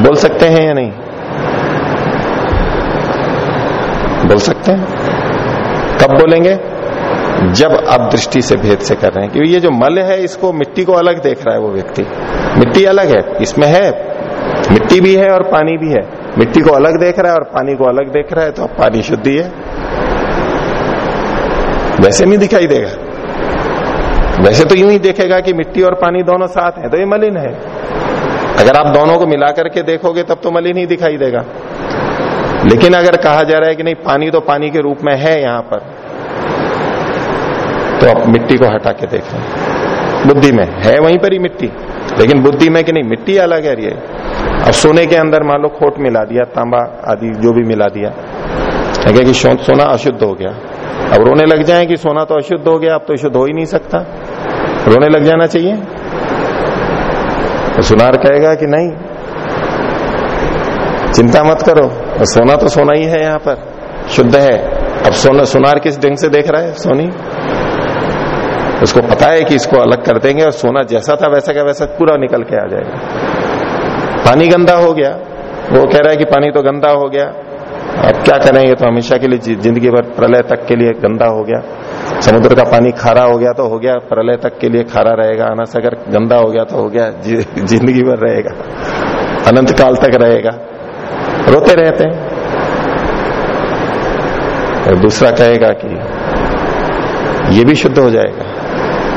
बोल सकते हैं या नहीं? बोल सकते हैं। कब बोलेंगे? जब अब दृष्टि से भेद से कर रहे हैं कि ये जो मल है, इसको मिट्टी को अलग देख रहा है वो व्यक्ति। मिट्टी अलग है, इसमें है। मिट्टी भी है और पानी भी है। मिट्टी को अलग देख रहा है और पानी को अलग देख रहा है तो पानी शुद्धि है। वैसे नहीं दिखाई देगा। वैसे तो यूँ ही देखेगा कि मिट्टी और पानी दोनों साथ हैं तो ये मलिन है। अगर आप दोनों को मिला करके देखोगे, तब तो मलिन ही दिखाई देगा। लेकिन अगर कहा जा रहा है कि नहीं, पानी तो पानी के रूप में है यहाँ पर तो आप मिट्टी को हटा के देख बुद्धि में है वहीं पर ही मिट्टी, लेकिन बुद्धि में कि नहीं, मिट्टी अलग है ये। अब सोने के अंदर मान लो खोट मिला दिया, तांबा आदि जो भी मिला दिया। है कि सोना अशुद्ध हो गया। अब रोने लग जाए कि सोना तो अशुद्ध हो गया, अब तो शुद्ध हो ही नहीं सकता। रोने लग जाना चाहिए। तो सुनार कहेगा कि नहीं, चिंता मत करो सोना तो सोना ही है यहाँ पर, शुद्ध है। अब सोना, सुनार किस ढंग से देख रहा है? सोनी। उसको पता है कि इसको अलग कर देंगे और सोना जैसा था वैसा का वैसा पूरा निकल के आ जाएगा। पानी गंदा हो गया। वो कह रहा है कि पानी तो गंदा हो गया। अब क्या करें? ये तो हमेशा के लिए ज़िंदगी भर प्रलय तक के लिए गंदा हो गया। समुद्र का पानी खारा हो गया तो हो गया। प्रलय तक के लिए खारा रहेगा। अनस अगर गंदा हो गया तो हो गया। ज़िंदगी भर रहेगा। अनंत काल तक रहेगा। रोते रहते हैं। और दूसरा कहेगा कि ये भी शुद्ध हो जाएगा।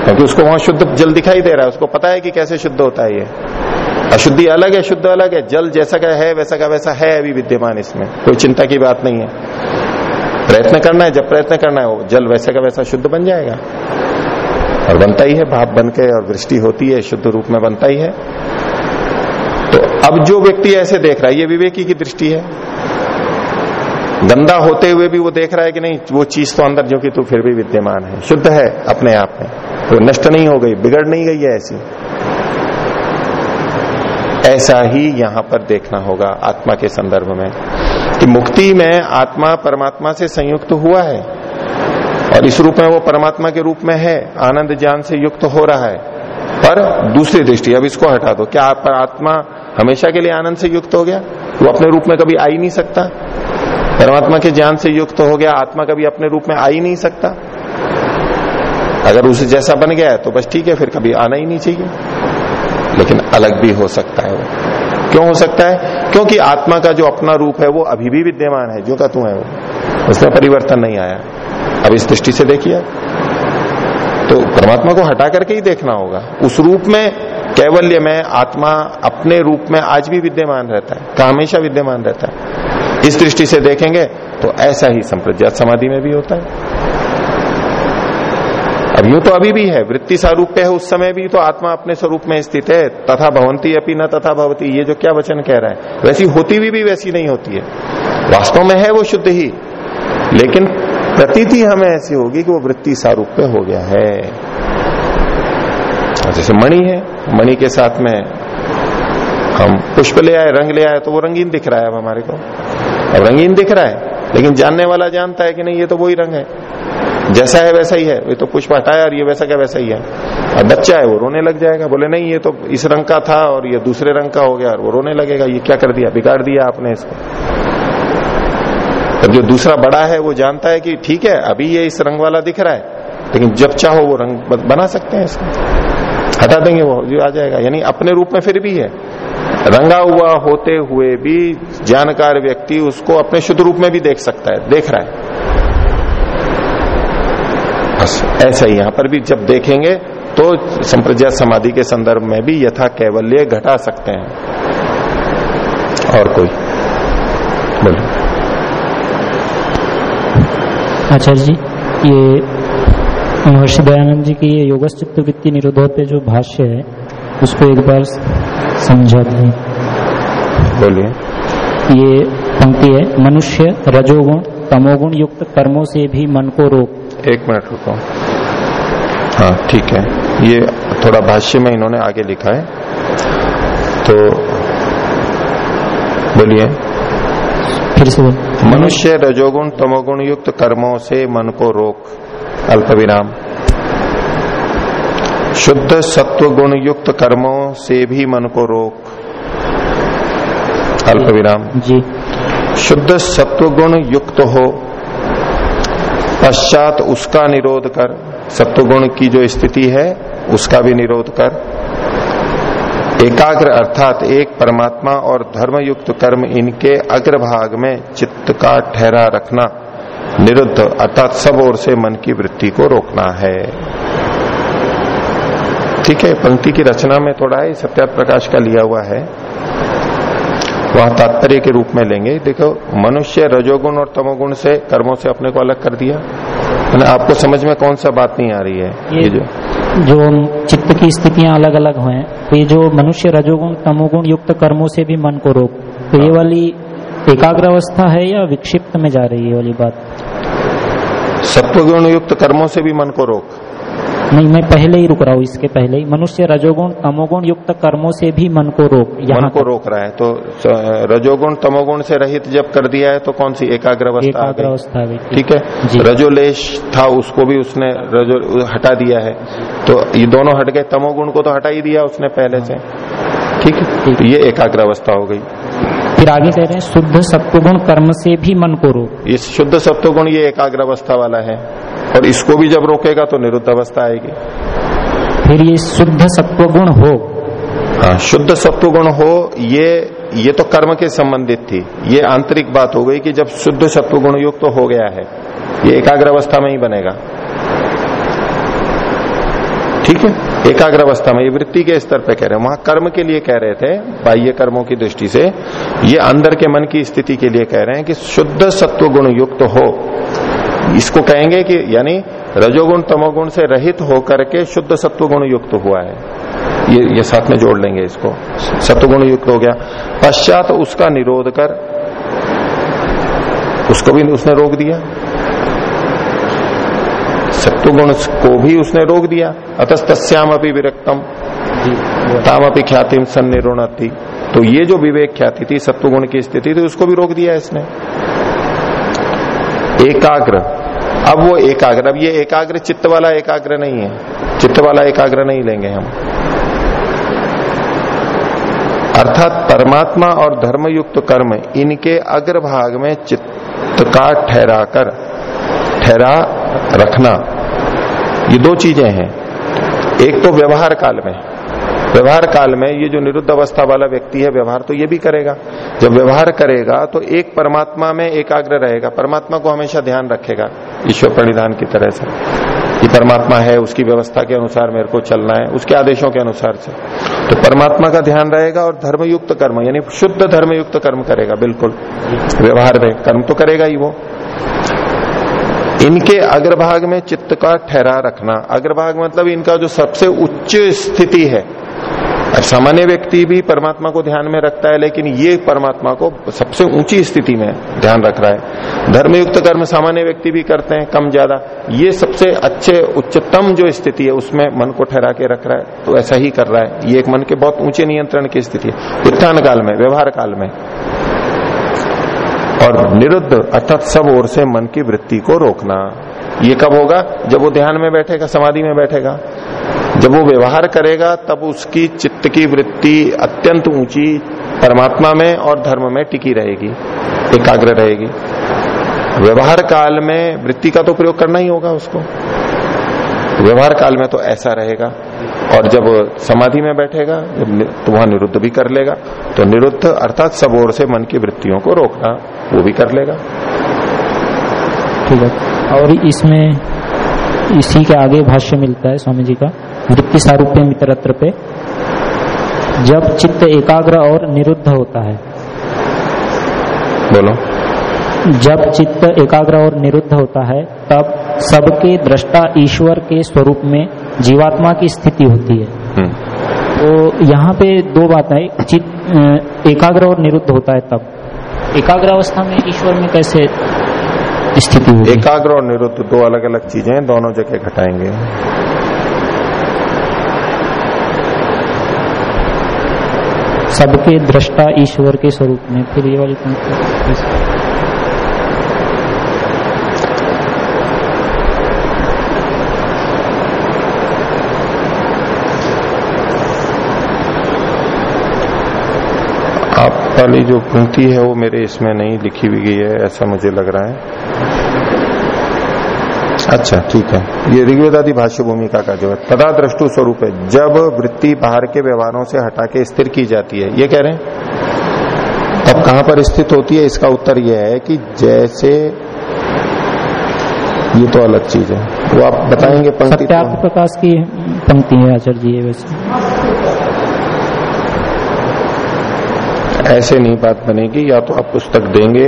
क्योंकि उसको वहाँ शुद्ध जल दिखाई दे रहा है। उसको पता है कि कैसे शुद्ध होता है ये। अशुद्धि अलग है, शुद्ध अलग है। जल जैसा का है, वैसा का वैसा है अभी विद्यमान इसमें। कोई चिंता की बात नहीं है। प्रयत्न करना है, जब प्रयत्न करना है, वो जल वैसे का वैसा शुद्ध बन जाएगा। और बनता ही है, भाप बन के और वृष्टि होती है, शुद्ध रूप में बनता ही है। तो अब जो व्यक्ति ऐसे देख रहा है, ये विवेकी की दृष्टि है। गंदा होते हुए भी वो देख रहा है कि नहीं, वो चीज़ तो अंदर जो कि तू फिर भी विद्यमान है। शुद्ध है अपने आप में। वो नष्ट नहीं हो गई, बिगड़ नहीं गई है ऐसी। ऐसा ही यहाँ पर देखना होगा आत्मा के संदर्भ में कि मुक्ति में आत्मा परमात्मा से संयुक्त हुआ है और इस रूप में वो परमात्मा के रूप में है, आनंद ज्ञान से युक्त हो रहा है। पर दूसरी दृष्टि, अब इसको हटा दो, क्या आप आत्मा हमेशा के लिए आनंद से युक्त हो गया? वो अपने रूप में कभी आ ही नहीं सकता। परमात्मा के ज्ञान से युक्त हो गया, आत्मा कभी अपने रूप में आ ही नहीं सकता। अगर उसे जैसा बन गया है तो बस ठीक है, फिर कभी आना ही नहीं चाहिए। लेकिन अलग भी हो सकता है वो। क्यों हो सकता है? क्योंकि आत्मा का जो अपना रूप है, वो अभी भी विद्यमान है, जो का तू है वो। उसमें परिवर्तन नहीं आया। अब इस दृष्टि से देखिए। तो परमात्मा को हटा करके ही देखना होगा। उस रूप में, कैवल्य में आत्मा अपने रूप में आज भी विद्यमान रहता है। का हमेशा विद्यमान रहता है। इस दृष्टि से देखेंगे तो ऐसा ही संप्रज्ञात समाधि में भी होता है। अब यूँ तो अभी भी है, वृत्ति सारूप्य है, उस समय भी तो आत्मा अपने स्वरूप में स्थित है, तथा भवंती अपनी न तथा भवती, ये जो क्या वचन कह रहा है, वैसी होती हुई भी वैसी नहीं होती है। वास्तव में है वो शुद्ध ही, लेकिन प्रतीति हमें ऐसी होगी कि वो वृत्ति सारूप्य हो गया है। जैसे मणि है, मणि के साथ में हम पुष्प ले आए, रंग ले आए तो वो रंगीन दिख रहा है अब हमारे को। अब रंगीन दिख रहा है, लेकिन जानने वाला जानता है कि नहीं, ये तो वही रंग है। जैसा है वैसा ही है। ये तो पुष्प हटाया और ये वैसा क्या वैसा ही है। अब बच्चा है, वो रोने लग जाएगा। बोले, नहीं, ये तो इस रंग का था और ये दूसरे रंग का हो गया और वो रोने लगेगा। ये क्या कर दिया? बिगाड़ दिया आपने इसको। और जो दूसरा बड़ा है, वो जानता है कि ठीक है, अभी ये इस रंग वाला दिख रहा है। लेकिन जब चाहो वो रंग बना सकते हैं इसको। हटा देंगे वो जो आ जाएगा। यानी अपने रूप में फिर भी है। रंगा हुआ होते हुए भी जानकार व्यक्ति उसको अपने शुद्ध रूप में भी देख सकता है, देख रहा है। बस ऐसा ही यहाँ पर भी जब देखेंगे तो संप्रज्ञात समाधि के संदर्भ में भी यथा कैवल्य घटा सकते हैं। और कोई? बोलो। आचार्य जी ये महर्षि दयानंद जी की ये योगस्चित्त वृत्ति पे जो भाष्य है उसको एक बार समझा दें बोलिए। ये पंक्ति है मनुष्य रजोगुण तमोगुण युक्त कर्मों से भी मन को रोक एक मिनट रुको। हाँ ठीक है। ये थोड़ा भाष्य में इन्होंने आगे लिखा है। तो बोलिए। फिर से मनुष्य रजोगुण तमोगुण युक्त कर्मों से मन को रोक अल्प विराम। शुद्ध सत्व गुण युक्त कर्मों से भी मन को रोक अल्प विराम। जी। शुद्ध सत्व गुण युक्त हो पश्चात उसका निरोध कर। सत्वगुण की जो स्थिति है, उसका भी निरोध कर। एकाग्र अर्थात एक परमात्मा और धर्मयुक्त कर्म इनके अग्रभाग में चित्त का ठहरा रखना, निरुद्ध अर्थात सब ओर से मन की वृत्ति को रोकना है। ठीक है, पंक्ति की रचना में थोड़ा है सत्या प्रकाश का लिया हुआ है। वह तात्पर्य के रूप में लेंगे। देखो मनुष्य रजोगुण और तमोगुण से कर्मों से अपने को अलग कर दिया। मैंने आपको समझ में कौन सा बात नहीं आ रही है? ये, ये जो जो चित्त की स्थितियाँ अलग अलग हुए तो ये जो मनुष्य रजोगुण तमोगुण युक्त कर्मों से भी मन को रोक तो ये वाली एकाग्र अवस्था है या विक्षिप्त में जा रही है वाली बात? सत्वगुण युक्त कर्मों से भी मन को रोक। नहीं मैं पहले ही रुक रहा हूँ इसके पहले ही। मनुष्य रजोगुण तमोगुण युक्त कर्मों से भी मन को रोक मन यहाँ को रोक रहा है तो रजोगुण तमोगुण से रहित जब कर दिया है तो कौन सी? एकाग्र अवस्था एकाग्र अवस्था ठीक। है? रजोलेश था उसको भी उसने रजो हटा दिया है। तो ये दोनों हट गए तमोगुण को तो हटा ही दिया उसने पहले से। ठीक है? ये एकाग्र अवस्था हो गई। फिर आगे कह रहे हैं। शुद्ध सत्वगुण कर्म से भी मन को रोक। ये शुद्ध सत्वगुण ये एकाग्र अवस्था वाला है। और इसको भी जब रोकेगा तो निरुद्ध अवस्था आएगी। फिर ये शुद्ध सत्वगुण हो। हाँ शुद्ध सत्वगुण हो ये ये तो कर्म के संबंधित थी। ये आंतरिक बात हो गई कि जब शुद्ध सत्वगुण युक्त तो हो गया है ये एकाग्र अवस्था में ही बनेगा। ठीक है? एकाग्र अवस्था में, ये वृत्ति के स्तर पे कह रहे हैं, वहाँ कर्म के लिए कह रहे थे, बाह्य कर्मों की दृष्टि से, ये अंदर के मन की स्थिति के लिए कह रहे हैं कि शुद्ध सत्व गुण युक्त हो। इसको कहेंगे कि, यानी रजोगुण, तमोगुण से रहित होकर के शुद्ध सत्व गुण युक्त हुआ है। ये ये साथ में जोड़ लेंगे इसको। सत्वगुण युक्त हो गया। पश्चात उसका निरोध कर, उसको भी उसने रोक दिया। सत्वगुण को भी उसने रोक दिया। अतस्तस्याम अपनी विरक्तम ताम अपनी ख्याति सन्निरोणति। तो ये जो विवेक ख्याति थी सत्वगुण की स्थिति थी उसको भी रोक दिया इसने। एकाग्र। अब वो एकाग्र अब ये एकाग्र चित्त वाला एकाग्र नहीं है। चित्त वाला एकाग्र नहीं लेंगे हम। अर्थात परमात्मा और धर्मयुक्त कर्म इनके अग्रभाग में चित्त का ठहरा कर ठहरा रखना। ये दो चीज़ें हैं। एक तो व्यवहार काल में। व्यवहार काल में ये जो निरुद्ध अवस्था वाला व्यक्ति है, व्यवहार तो ये भी करेगा। जब व्यवहार करेगा तो एक परमात्मा में एकाग्र रहेगा। परमात्मा को हमेशा ध्यान रखेगा, ईश्वर परिधान की तरह से। कि परमात्मा है, उसकी व्यवस्था के अनुसार मेरे को चलना है, उसके आदेशों के अनुसार से। तो परमात्मा का ध्यान रहेगा और धर्मयुक्त कर्म, यानी शुद्ध धर्मयुक्त कर्म करेगा, बिल्कुल। व्यवहार में कर्म तो करेगा ही वो। इनके अग्रभाग में चित्त का ठहरा रखना। अग्रभाग मतलब इनका जो सबसे उच्च स्थिति है। और सामान्य व्यक्ति भी परमात्मा को ध्यान में रखता है, लेकिन ये परमात्मा को सबसे ऊँची स्थिति में ध्यान रख रहा है। धर्मयुक्त कर्म सामान्य व्यक्ति भी करते हैं, कम ज़्यादा। ये सबसे अच्छे, उच्चतम जो स्थिति है, उसमें मन को ठहरा के रख रहा है तो ऐसा ही कर रहा है। ये एक मन के बहुत ऊँचे नियंत्रण की स्थिति है। उत्थान काल में, व्यवहार काल में। और निरुद्ध अर्थात सब ओर से मन की वृत्ति को रोकना। ये कब होगा? जब वो ध्यान में बैठेगा, समाधि में बैठेगा। जब वो व्यवहार करेगा, तब उसकी चित्त की वृत्ति अत्यंत ऊँची परमात्मा में और धर्म में टिकी रहेगी, एकाग्र रहेगी। व्यवहार काल में वृत्ति का तो प्रयोग करना ही होगा उसको। व्यवहार काल में तो ऐसा रहेगा। और जब समाधि में बैठेगा तो वहाँ निरुद्ध भी कर लेगा। तो निरुद्ध अर्थात सब ओर से मन की वृत्तियों को रोकना वो भी कर लेगा। ठीक है। और इसमें इसी के आगे भाष्य मिलता है स्वामी जी का वृत्ति सारूप्य मित्रत्र पे। जब चित्त एकाग्र और निरुद्ध होता है बोलो। जब चित्त एकाग्र और निरुद्ध होता है तब सबके दृष्टा ईश्वर के स्वरूप में जीवात्मा की स्थिति होती है। हम्म। तो यहाँ पे दो बातें चित्त अ, एकाग्र और निरुद्ध होता है तब। एकाग्र अवस्था में ईश्वर में कैसे स्थिति होगी? एकाग्र और निरुद्ध दो अलग अलग चीज़ें हैं दोनों जगह घटाएँगे। सबके दृष्टा ईश्वर के स्वरूप में। फिर ये वाली पंक्ति वाली जो पंक्ति है वो मेरे इसमें नहीं लिखी हुई गई है ऐसा मुझे लग रहा है। अच्छा ठीक है। ये ऋग्वेदादि भाष्य भूमिका का जो है। तदा दृष्टु स्वरूप है जब वृत्ति बाहर के व्यवहारों से हटा के स्थिर की जाती है। ये कह रहे हैं? अब कहाँ पर स्थित होती है इसका उत्तर यह है कि जैसे ये तो अलग चीज़ है। वो आप बताएँगे पंक्ति तो। प्रकाश की पंक्ति है आचार्य जी वैसे। ऐसे नहीं बात बनेगी, या तो आप पुस्तक देंगे।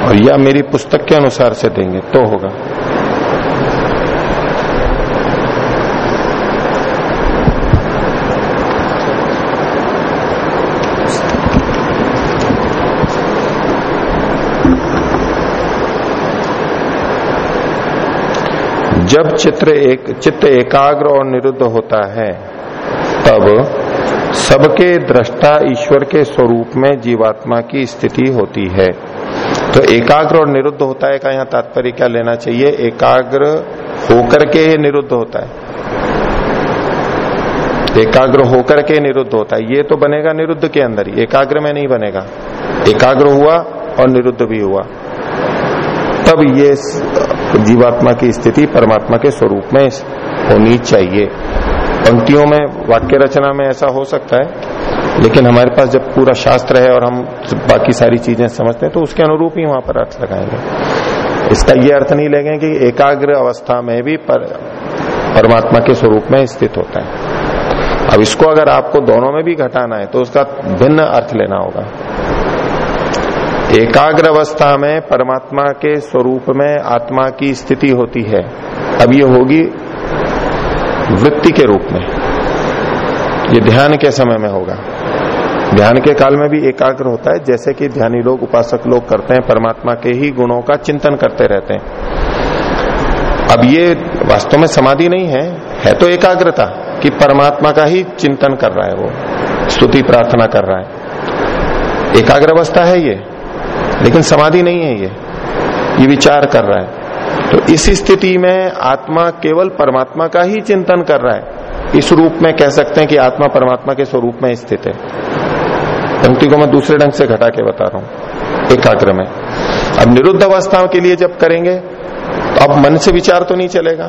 और या मेरी पुस्तक के अनुसार से देंगे तो होगा। जब चित्र एक, चित्त एकाग्र और निरुद्ध होता है, तब सबके दृष्टा ईश्वर के स्वरूप में जीवात्मा की स्थिति होती है। तो एकाग्र और निरुद्ध होता है का यहाँ तात्पर्य क्या लेना चाहिए? एकाग्र होकर के निरुद्ध होता है। एकाग्र होकर के निरुद्ध होता है। ये तो बनेगा निरुद्ध के अंदर ही। एकाग्र में नहीं बनेगा। एकाग्र हुआ और निरुद्ध भी हुआ। तब ये जीवात्मा की स्थिति परमात्मा के स्वरूप में होनी चाहिए। पंक्तियों में वाक्य रचना में ऐसा हो सकता है लेकिन हमारे पास जब पूरा शास्त्र है और हम बाकी सारी चीज़ें समझते हैं तो उसके अनुरूप ही वहाँ पर अर्थ लगाएँगे। इसका ये अर्थ नहीं लेंगे कि एकाग्र अवस्था में भी पर, परमात्मा के स्वरूप में स्थित होता है। अब इसको अगर आपको दोनों में भी घटाना है तो उसका भिन्न अर्थ लेना होगा। एकाग्र अवस्था में परमात्मा के स्वरूप में आत्मा की स्थिति होती है। अब ये होगी वृत्ति के रूप में। ये ध्यान के समय में होगा। ध्यान के काल में भी एकाग्र होता है, जैसे कि ध्यानी लोग, उपासक लोग करते हैं, परमात्मा के ही गुणों का चिंतन करते रहते हैं। अब ये वास्तव में समाधि नहीं है। है तो एकाग्रता कि परमात्मा का ही चिंतन कर रहा है वो, स्तुति प्रार्थना कर रहा है। एकाग्र अवस्था है ये। लेकिन समाधि नहीं है ये। ये विचार कर रहा है। तो इस स्थिति में आत्मा केवल परमात्मा का ही चिंतन कर रहा है। इस रूप में कह सकते हैं कि आत्मा परमात्मा के स्वरूप में स्थित है। पंक्ति को मैं दूसरे ढंग से घटा के बता रहा हूँ, एकाग्र में। अब निरुद्ध अवस्थाओं के लिए जब करेंगे तो अब मन से विचार तो नहीं चलेगा।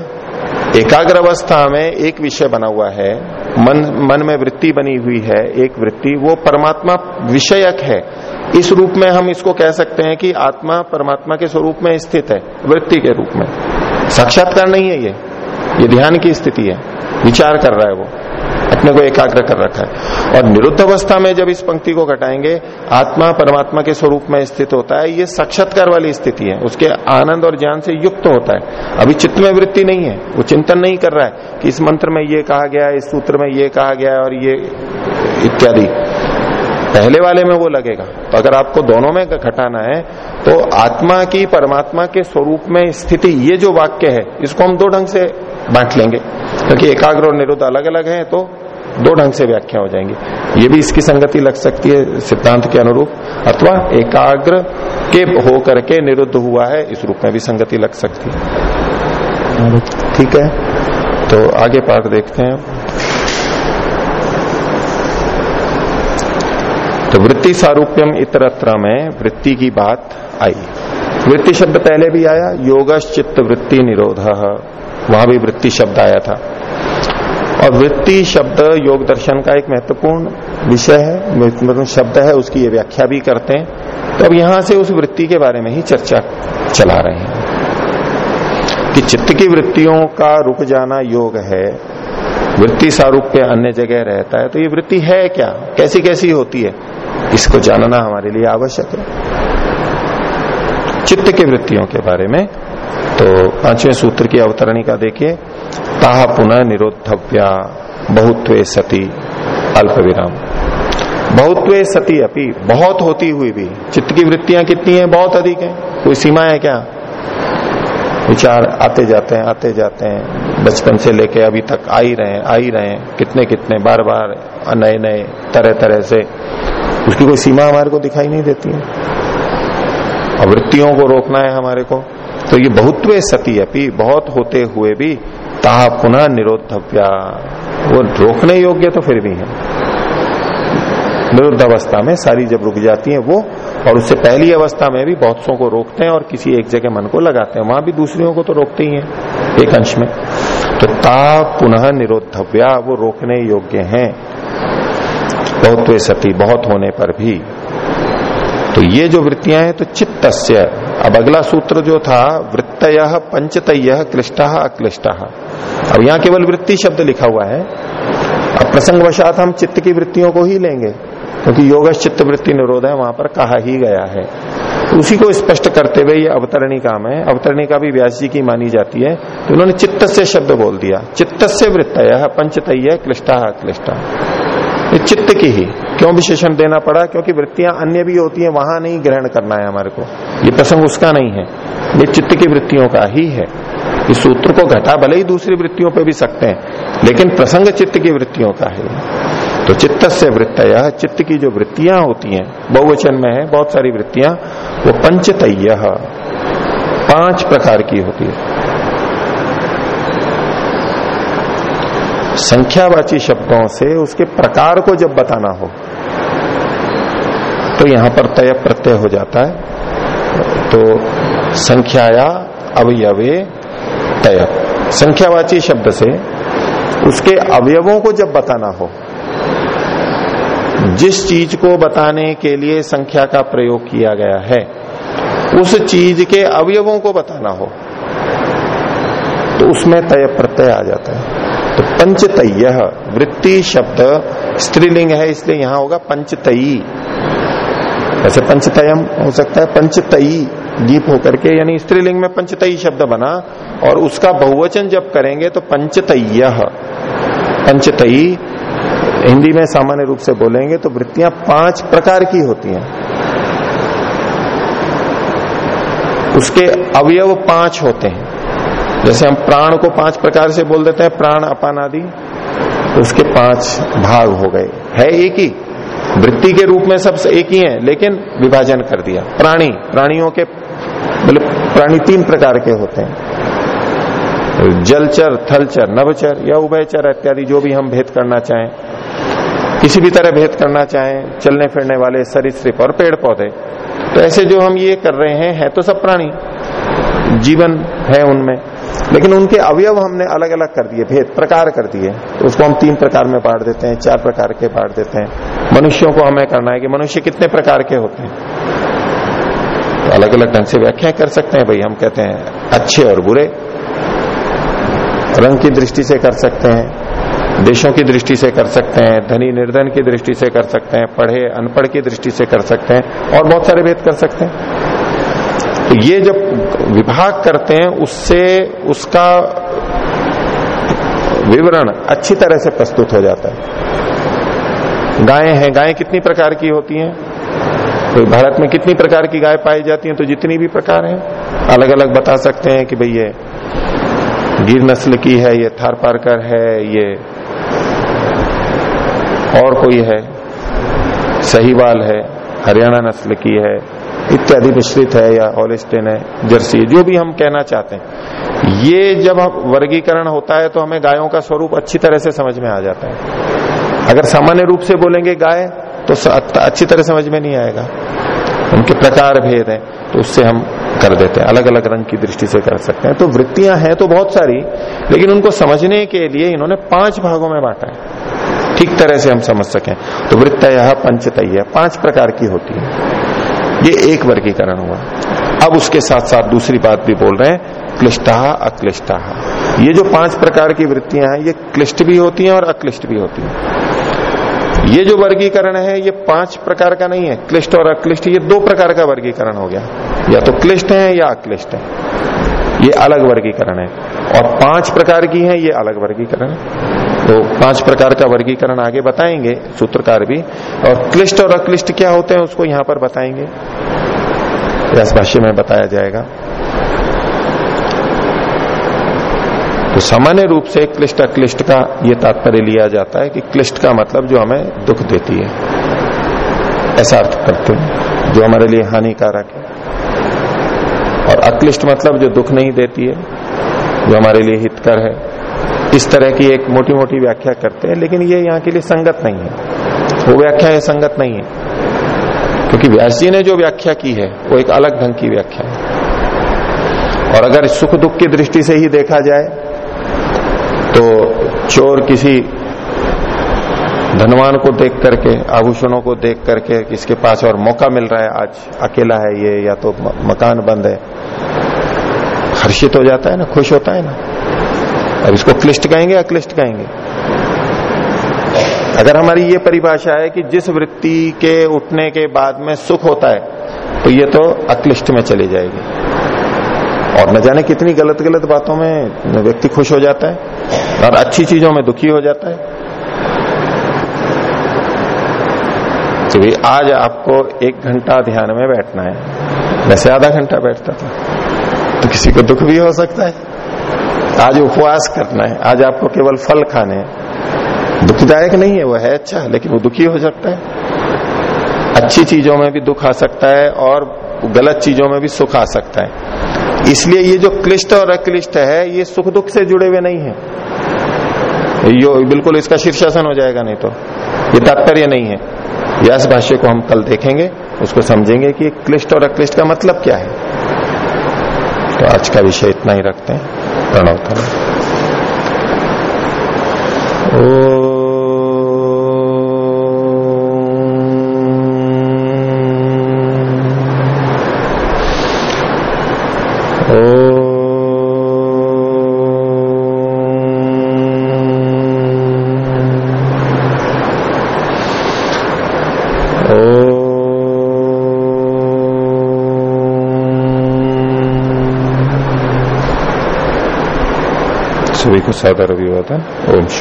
एकाग्र अवस्था में एक विषय बना हुआ है, मन मन में वृत्ति बनी हुई है, एक वृत्ति, वो परमात्मा विषयक है। इस रूप में हम इसको कह सकते हैं कि आत्मा परमात्मा के स्वरूप में स्थित है, वृत्ति के रूप में। साक्षात्कार नहीं है ये। ये ध्यान की स्थिति है। विचार कर रहा है वो। अपने को एकाग्र कर रखा है। और निरुद्ध अवस्था में जब इस पंक्ति को घटाएँगे, आत्मा परमात्मा के स्वरूप में स्थित होता है। ये साक्षात्कार वाली स्थिति है। उसके आनंद और ज्ञान से युक्त होता है। अभी चित्त में वृत्ति नहीं है। वो चिंतन नहीं कर रहा है कि इस मंत्र में ये कहा गया है, इस सूत्र में ये कहा गया है और ये इत्यादि। पहले वाले में वो लगेगा। तो अगर आपको दोनों में घटाना है तो आत्मा की परमात्मा के स्वरूप में स्थिति ये जो वाक्य है इसको हम दो ढंग से बांट लेंगे। क्योंकि तो एकाग्र और निरुद्ध अलग अलग है तो दो ढंग से व्याख्या हो जाएँगी। ये भी इसकी संगति लग सकती है सिद्धांत के अनुरूप। अथवा एकाग्र के होकर के निरुद्ध हुआ है इस रूप में भी संगति लग सकती है। ठीक है। तो आगे पाठ देखते हैं। तो वृत्ति सारूप्यम इतरत्र में वृत्ति की बात आई। वृत्ति शब्द पहले भी आया योगश चित्त वृत्ति निरोध। वहाँ भी वृत्ति शब्द आया था। और वृत्ति शब्द योग दर्शन का एक महत्वपूर्ण विषय है, महत्वपूर्ण शब्द है, उसकी ये व्याख्या भी करते हैं। तो अब यहाँ से उस वृत्ति के बारे में ही चर्चा चला रहे हैं। कि चित्त की वृत्तियों का रुक जाना योग है, वृत्ति सारूप्य अन्य जगह रहता है तो ये वृत्ति है क्या? कैसी कैसी होती है? इसको जानना हमारे लिए आवश्यक है। चित्त की वृत्तियों के बारे में तो पाँचवें सूत्र की अवतरणी का देखिए। ताह पुनः निरोधव्या बहुत्वे सती अल्प विराम बहुत्वे सती अपी बहुत होती हुई भी, चित्त की वृत्तियाँ कितनी है? बहुत अधिक है। कोई सीमा है क्या? विचार आते जाते हैं, आते जाते हैं। बचपन से लेके अभी तक आ ही रहे हैं, आ ही रहे हैं। कितने कितने बार बार नए नए तरह तरह से। उसकी कोई सीमा हमारे को दिखाई नहीं देती है। वृत्तियों को रोकना है हमारे को। तो ये बहुत्व सती अपी, बहुत होते हुए भी ताहा पुनः निरोधव्या वो रोकने योग्य तो फिर भी है। निरुद्ध अवस्था में सारी जब रुक जाती है वो, और उससे पहली अवस्था में भी बहुत सौ को रोकते हैं और किसी एक जगह मन को लगाते हैं। वहाँ भी दूसरियों को तो रोकते ही हैं, एक अंश में। तो ता पुनः निरोधव्या वो रोकने योग्य हैं। बहुत सती बहुत होने पर भी। तो ये जो वृत्तियाँ हैं तो चित्त अब अगला सूत्र जो था, वृत्तय पंचतय क्लिष्टा अक्लिष्टा। अब यहाँ केवल वृत्ति शब्द लिखा हुआ है। अब प्रसंगवशात हम चित्त की वृत्तियों को ही लेंगे, क्योंकि योग चित्त वृत्ति निरोध है, वहाँ पर कहा ही गया है। तो उसी को स्पष्ट करते हुए ये अवतरणी काम है अवतरणी का भी व्यास जी की मानी जाती है। तो उन्होंने चित्त से शब्द बोल दिया। चित्त से वृत्तय पंचतय क्लिष्टा क्लिष्टा ये चित्त की ही। क्यों विशेषण देना पड़ा? क्योंकि वृत्तियाँ अन्य भी होती हैं, वहाँ नहीं ग्रहण करना है हमारे को। ये प्रसंग उसका नहीं है। ये चित्त की वृत्तियों का ही है। इस सूत्र को घटा, भले ही दूसरी वृत्तियों पे भी सकते हैं, लेकिन प्रसंग चित्त की वृत्तियों का है तो चित्त से वृत्तय, चित्त की जो वृत्तियाँ होती हैं, बहुवचन में है, बहुत सारी वृत्तियाँ, वो पंचतय, पाँच प्रकार की होती है। संख्यावाची शब्दों से उसके प्रकार को जब बताना हो तो यहाँ पर तय प्रत्यय हो जाता है। तो संख्याया अवयवे तय। संख्यावाची शब्द से उसके अवयवों को जब बताना हो, जिस चीज़ को बताने के लिए संख्या का प्रयोग किया गया है, उस चीज़ के अवयवों को बताना हो तो उसमें तय प्रत्यय आ जाता है। पंचतय। वृत्ति शब्द। स्त्रीलिंग है, इसलिए यहाँ होगा पंचतई ऐसे पंचतयम हो सकता है पंचतई दीप होकर के, यानी स्त्रीलिंग में पंचतई शब्द बना, और उसका बहुवचन जब करेंगे तो पंचतय। पंचतई हिंदी में सामान्य रूप से बोलेंगे तो वृत्तियाँ पाँच प्रकार की होती हैं। उसके अवयव पाँच होते हैं। जैसे हम प्राण को पाँच प्रकार से बोल देते हैं, प्राण अपान आदि तो उसके पाँच भाग हो गए। है एक ही। वृत्ति के रूप में सब एक ही है, लेकिन विभाजन कर दिया। प्राणी। प्राणियों के मतलब प्राणी तीन प्रकार के होते हैं। जलचर, थलचर नवचर या उभयचर इत्यादि जो भी हम भेद करना चाहें। किसी भी तरह भेद करना चाहें, चलने फिरने वाले सरिसृप और पेड़ पौधे। तो ऐसे जो हम ये कर रहे हैं, है तो सब प्राणी। जीवन है उनमें। लेकिन उनके अवयव हमने अलग अलग कर दिए, भेद प्रकार कर दिए। तो उसको हम तीन प्रकार में बांट देते हैं, चार प्रकार के बांट देते हैं। मनुष्यों को हमें करना है कि मनुष्य कितने प्रकार के होते हैं। तो अलग अलग ढंग से व्याख्या कर सकते हैं, भाई, हम कहते हैं, अच्छे और बुरे। रंग की दृष्टि से कर सकते हैं, देशों की दृष्टि से कर सकते हैं, धनी निर्धन की दृष्टि से कर सकते हैं, पढ़े अनपढ़ की दृष्टि से कर सकते हैं, और बहुत सारे भेद कर सकते हैं। तो ये जब विभाग करते हैं, उससे उसका विवरण अच्छी तरह से प्रस्तुत हो जाता है। गायें हैं, गायें कितनी प्रकार की होती हैं? तो भारत में कितनी प्रकार की गाय पाई जाती हैं तो जितनी भी प्रकार हैं अलग अलग बता सकते हैं कि भाई ये गिर नस्ल की है, ये थार पारकर है, ये और कोई है? सहीवाल है, हरियाणा नस्ल की है इत्यादि मिश्रित है या हॉलिस्टेन है, जर्सी जो भी हम कहना चाहते हैं। ये जब वर्गीकरण होता है तो हमें गायों का स्वरूप अच्छी तरह से समझ में आ जाता है। अगर सामान्य रूप से बोलेंगे गाय तो अच्छी तरह समझ में नहीं आएगा। उनके प्रकार भेद है तो उससे हम कर देते हैं अलग अलग रंग की दृष्टि से कर सकते हैं। तो वृत्तियाँ हैं तो बहुत सारी, लेकिन उनको समझने के लिए इन्होंने पाँच भागों में बांटा है। ठीक तरह से हम समझ सकें। तो वृत्त यह पंचतय, पाँच प्रकार की होती है। ये एक वर्गीकरण हुआ। अब उसके साथ साथ दूसरी बात भी बोल रहे हैं, क्लिष्टा अक्लिष्टा। ये जो पाँच प्रकार की वृत्तियाँ हैं, ये क्लिष्ट भी होती हैं और अक्लिष्ट भी होती हैं। ये जो वर्गीकरण है, ये पाँच प्रकार का नहीं है। क्लिष्ट और अक्लिष्ट, ये दो प्रकार का वर्गीकरण हो गया। या तो क्लिष्ट है या अक्लिष्ट है। ये अलग वर्गीकरण है। और पाँच प्रकार की है, ये अलग वर्गीकरण। है तो पाँच प्रकार का वर्गीकरण आगे बताएँगे, सूत्रकार भी। और क्लिष्ट और अक्लिष्ट क्या होते हैं उसको यहाँ पर बताएँगे। भाष्य में बताया जाएगा। तो सामान्य रूप से क्लिष्ट अक्लिष्ट का ये तात्पर्य लिया जाता है कि क्लिष्ट का मतलब जो हमें दुख देती है। ऐसा अर्थ करते हैं, जो हमारे लिए हानिकारक है। और अक्लिष्ट मतलब जो दुख नहीं देती है, जो हमारे लिए हितकर है। इस तरह की एक मोटी मोटी व्याख्या करते हैं, लेकिन ये यहाँ के लिए संगत नहीं है। वो व्याख्या है, संगत नहीं है। क्योंकि व्यास जी ने जो व्याख्या की है, वो एक अलग ढंग की व्याख्या है। और अगर सुख दुख की दृष्टि से ही देखा जाए तो चोर किसी धनवान को देख करके, आभूषणों को देख करके इसके पास और मौका मिल रहा है, आज अकेला है ये, या तो मकान बंद है, हर्षित हो जाता है ना, खुश होता है ना? अब इसको क्लिष्ट कहेंगे या क्लिष्ट कहेंगे। अगर हमारी ये परिभाषा है कि जिस वृत्ति के उठने के बाद में सुख होता है तो ये तो अक्लिष्ट में चली जाएगी। और न जाने कितनी गलत गलत बातों में व्यक्ति खुश हो जाता है और अच्छी चीज़ों में दुखी हो जाता है। तो भाई आज आपको एक घंटा ध्यान में बैठना है। वैसे आधा घंटा बैठता था तो किसी को दुख भी हो सकता है। आज उपवास करना है, आज आपको केवल फल खाने हैं। दुखदायक नहीं है वो है अच्छा लेकिन वो दुखी हो सकता है। अच्छी चीज़ों में भी दुख आ सकता है और गलत चीज़ों में भी सुख आ सकता है। इसलिए ये जो क्लिष्ट और अक्लिष्ट है, ये सुख दुख से जुड़े हुए नहीं है। यो, बिल्कुल इसका शीर्षासन हो जाएगा, नहीं तो। ये तात्पर्य नहीं है। व्यास भाष्य को हम कल देखेंगे, उसको समझेंगे कि क्लिष्ट और अक्लिष्ट का मतलब क्या है। तो आज का विषय इतना ही रखते हैं। प्रणव करें सभी सादर अभिवादन ओम